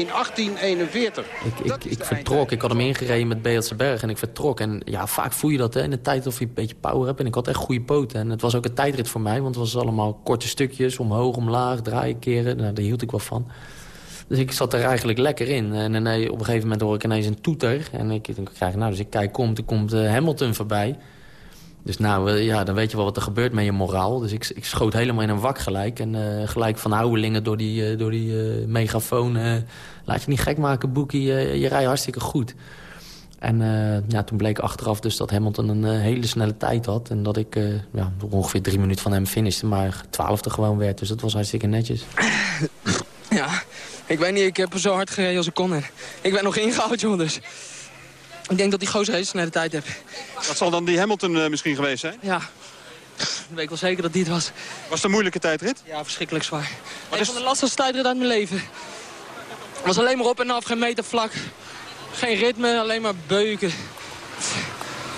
Ik, ik, ik vertrok, ik had hem ingereden met Beelse Berg en ik vertrok. En ja, vaak voel je dat hè, in de tijd of je een beetje power hebt. En ik had echt goede poten. En het was ook een tijdrit voor mij, want het was allemaal korte stukjes. Omhoog, omlaag, draaien, keren. Nou, daar hield ik wel van. Dus ik zat er eigenlijk lekker in. En, en op een gegeven moment hoor ik ineens een toeter. En ik, ik krijg, nou, dus ik kijk, komt, er komt eh, Hamilton voorbij. Dus nou, ja, dan weet je wel wat er gebeurt met je moraal. Dus ik, ik schoot helemaal in een wak gelijk. En eh, gelijk van Houwelingen door die, eh, door die eh, megafoon. laat je niet gek maken, Boekie. je rijdt hartstikke goed. En ja, toen bleek achteraf dus dat Hamilton een hele snelle tijd had. En dat ik ja, ongeveer drie minuten van hem finishte. Maar twaalfde gewoon werd. Dus dat was hartstikke netjes. Ik weet niet, ik heb zo hard gereden als ik kon. En ik ben nog ingehaald, joh, dus... Ik denk dat die gozer hele snelle tijd heb. Dat zal dan die Hamilton eh, misschien geweest zijn? Ja, dan weet ik wel zeker dat die het was. Was het een moeilijke tijdrit? Ja, verschrikkelijk zwaar. Een van de lastigste tijdrit uit mijn leven. Het was alleen maar op en af, geen meter vlak. Geen ritme, alleen maar beuken.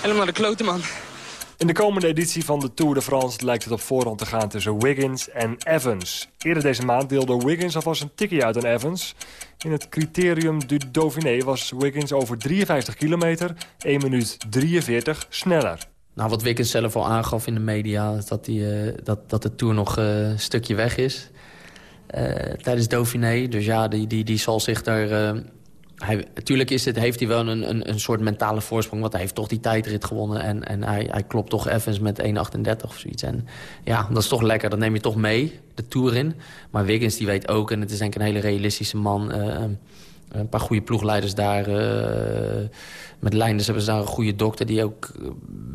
Helemaal de klote, man. In de komende editie van de Tour de France lijkt het op voorhand te gaan tussen Wiggins en Evans. Eerder deze maand deelde Wiggins alvast een tikkie uit aan Evans. In het criterium du Dauphiné was Wiggins over 53 kilometer 1 minuut 43 sneller. Nou, wat Wiggins zelf al aangaf in de media... is dat, die, eh, dat, dat de Tour nog eh, een stukje weg is eh, tijdens Dauphiné. Dus ja, die, die, die zal zich daar... eh, hij, natuurlijk is het, heeft hij wel een, een, een soort mentale voorsprong... want hij heeft toch die tijdrit gewonnen... en, en hij, hij klopt toch Evans met 1,38 of zoiets. En ja, dat is toch lekker. Dat neem je toch mee, de Tour in. Maar Wiggins die weet ook, en het is denk ik een hele realistische man... eh, een paar goede ploegleiders daar. eh, met Leinders hebben ze daar een goede dokter... die ook eh,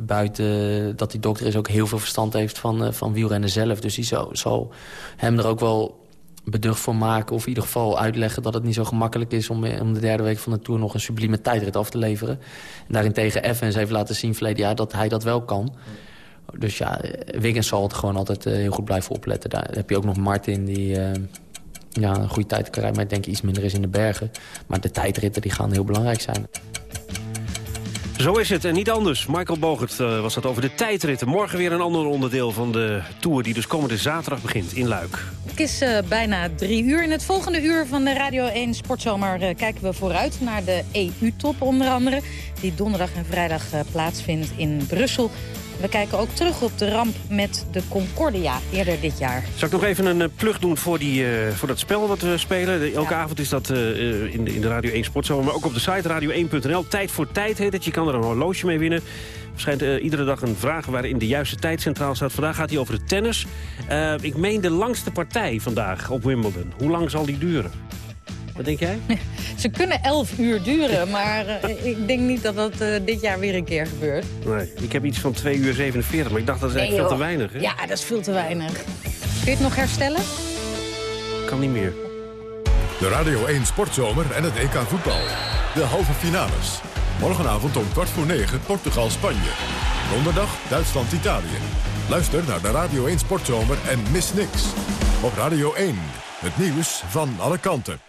buiten dat die dokter is ook heel veel verstand heeft van, eh, van wielrennen zelf. Dus die zal, zal hem er ook wel beducht voor maken... of in ieder geval uitleggen dat het niet zo gemakkelijk is... om, eh, om de derde week van de Tour nog een sublieme tijdrit af te leveren. En daarentegen Evans heeft laten zien verleden jaar dat hij dat wel kan. Dus ja, eh, Wiggins zal het gewoon altijd eh, heel goed blijven opletten. Daar heb je ook nog Martin die... ja, een goede tijd kan rijden, maar ik denk iets minder is in de bergen. Maar de tijdritten die gaan heel belangrijk zijn. Zo is het en niet anders. Michael Bogert eh, was dat over de tijdritten. Morgen weer een ander onderdeel van de Tour... die dus komende zaterdag begint in Luik. Het is eh, bijna drie uur. In het volgende uur van de Radio 1 Sportzomer eh, kijken we vooruit naar de EU-top onder andere. Die donderdag en vrijdag eh, plaatsvindt in Brussel. We kijken ook terug op de ramp met de Concordia eerder dit jaar. Zal ik nog even een eh, plug doen voor, die, eh, voor dat spel wat we spelen? De- Elke avond is dat in, de, in de Radio 1 Sportzomer, maar ook op de site radio1.nl. Tijd voor tijd heet het. Je kan er een horloge mee winnen. Er schijnt iedere dag een vraag waarin de juiste tijd centraal staat. Vandaag gaat hij over het tennis. Ik meen de langste partij vandaag op Wimbledon. Hoe lang zal die duren? Wat denk jij? Ze kunnen elf uur duren, maar eh, ik denk niet dat dat eh, dit jaar weer een keer gebeurt. Nee, ik heb iets van 2 uur 47, maar ik dacht dat is eigenlijk Nee, veel te weinig. Hè? Ja, dat is veel te weinig. Kun je het nog herstellen? Kan niet meer. De Radio 1 Sportzomer en het EK voetbal. De halve finales. Morgenavond om kwart voor negen Portugal-Spanje. Donderdag Duitsland-Italië. Luister naar de Radio 1 Sportzomer en mis niks. Op Radio 1. Het nieuws van alle kanten.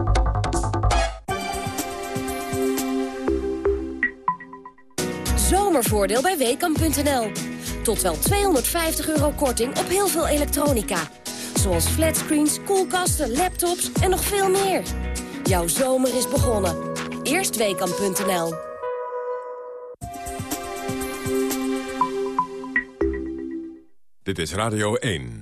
Zomervoordeel bij Weekamp.nl. Tot wel 250 euro korting op heel veel elektronica. Zoals flatscreens, koelkasten, laptops en nog veel meer. Jouw zomer is begonnen. Eerst Weekamp.nl. Dit is Radio 1.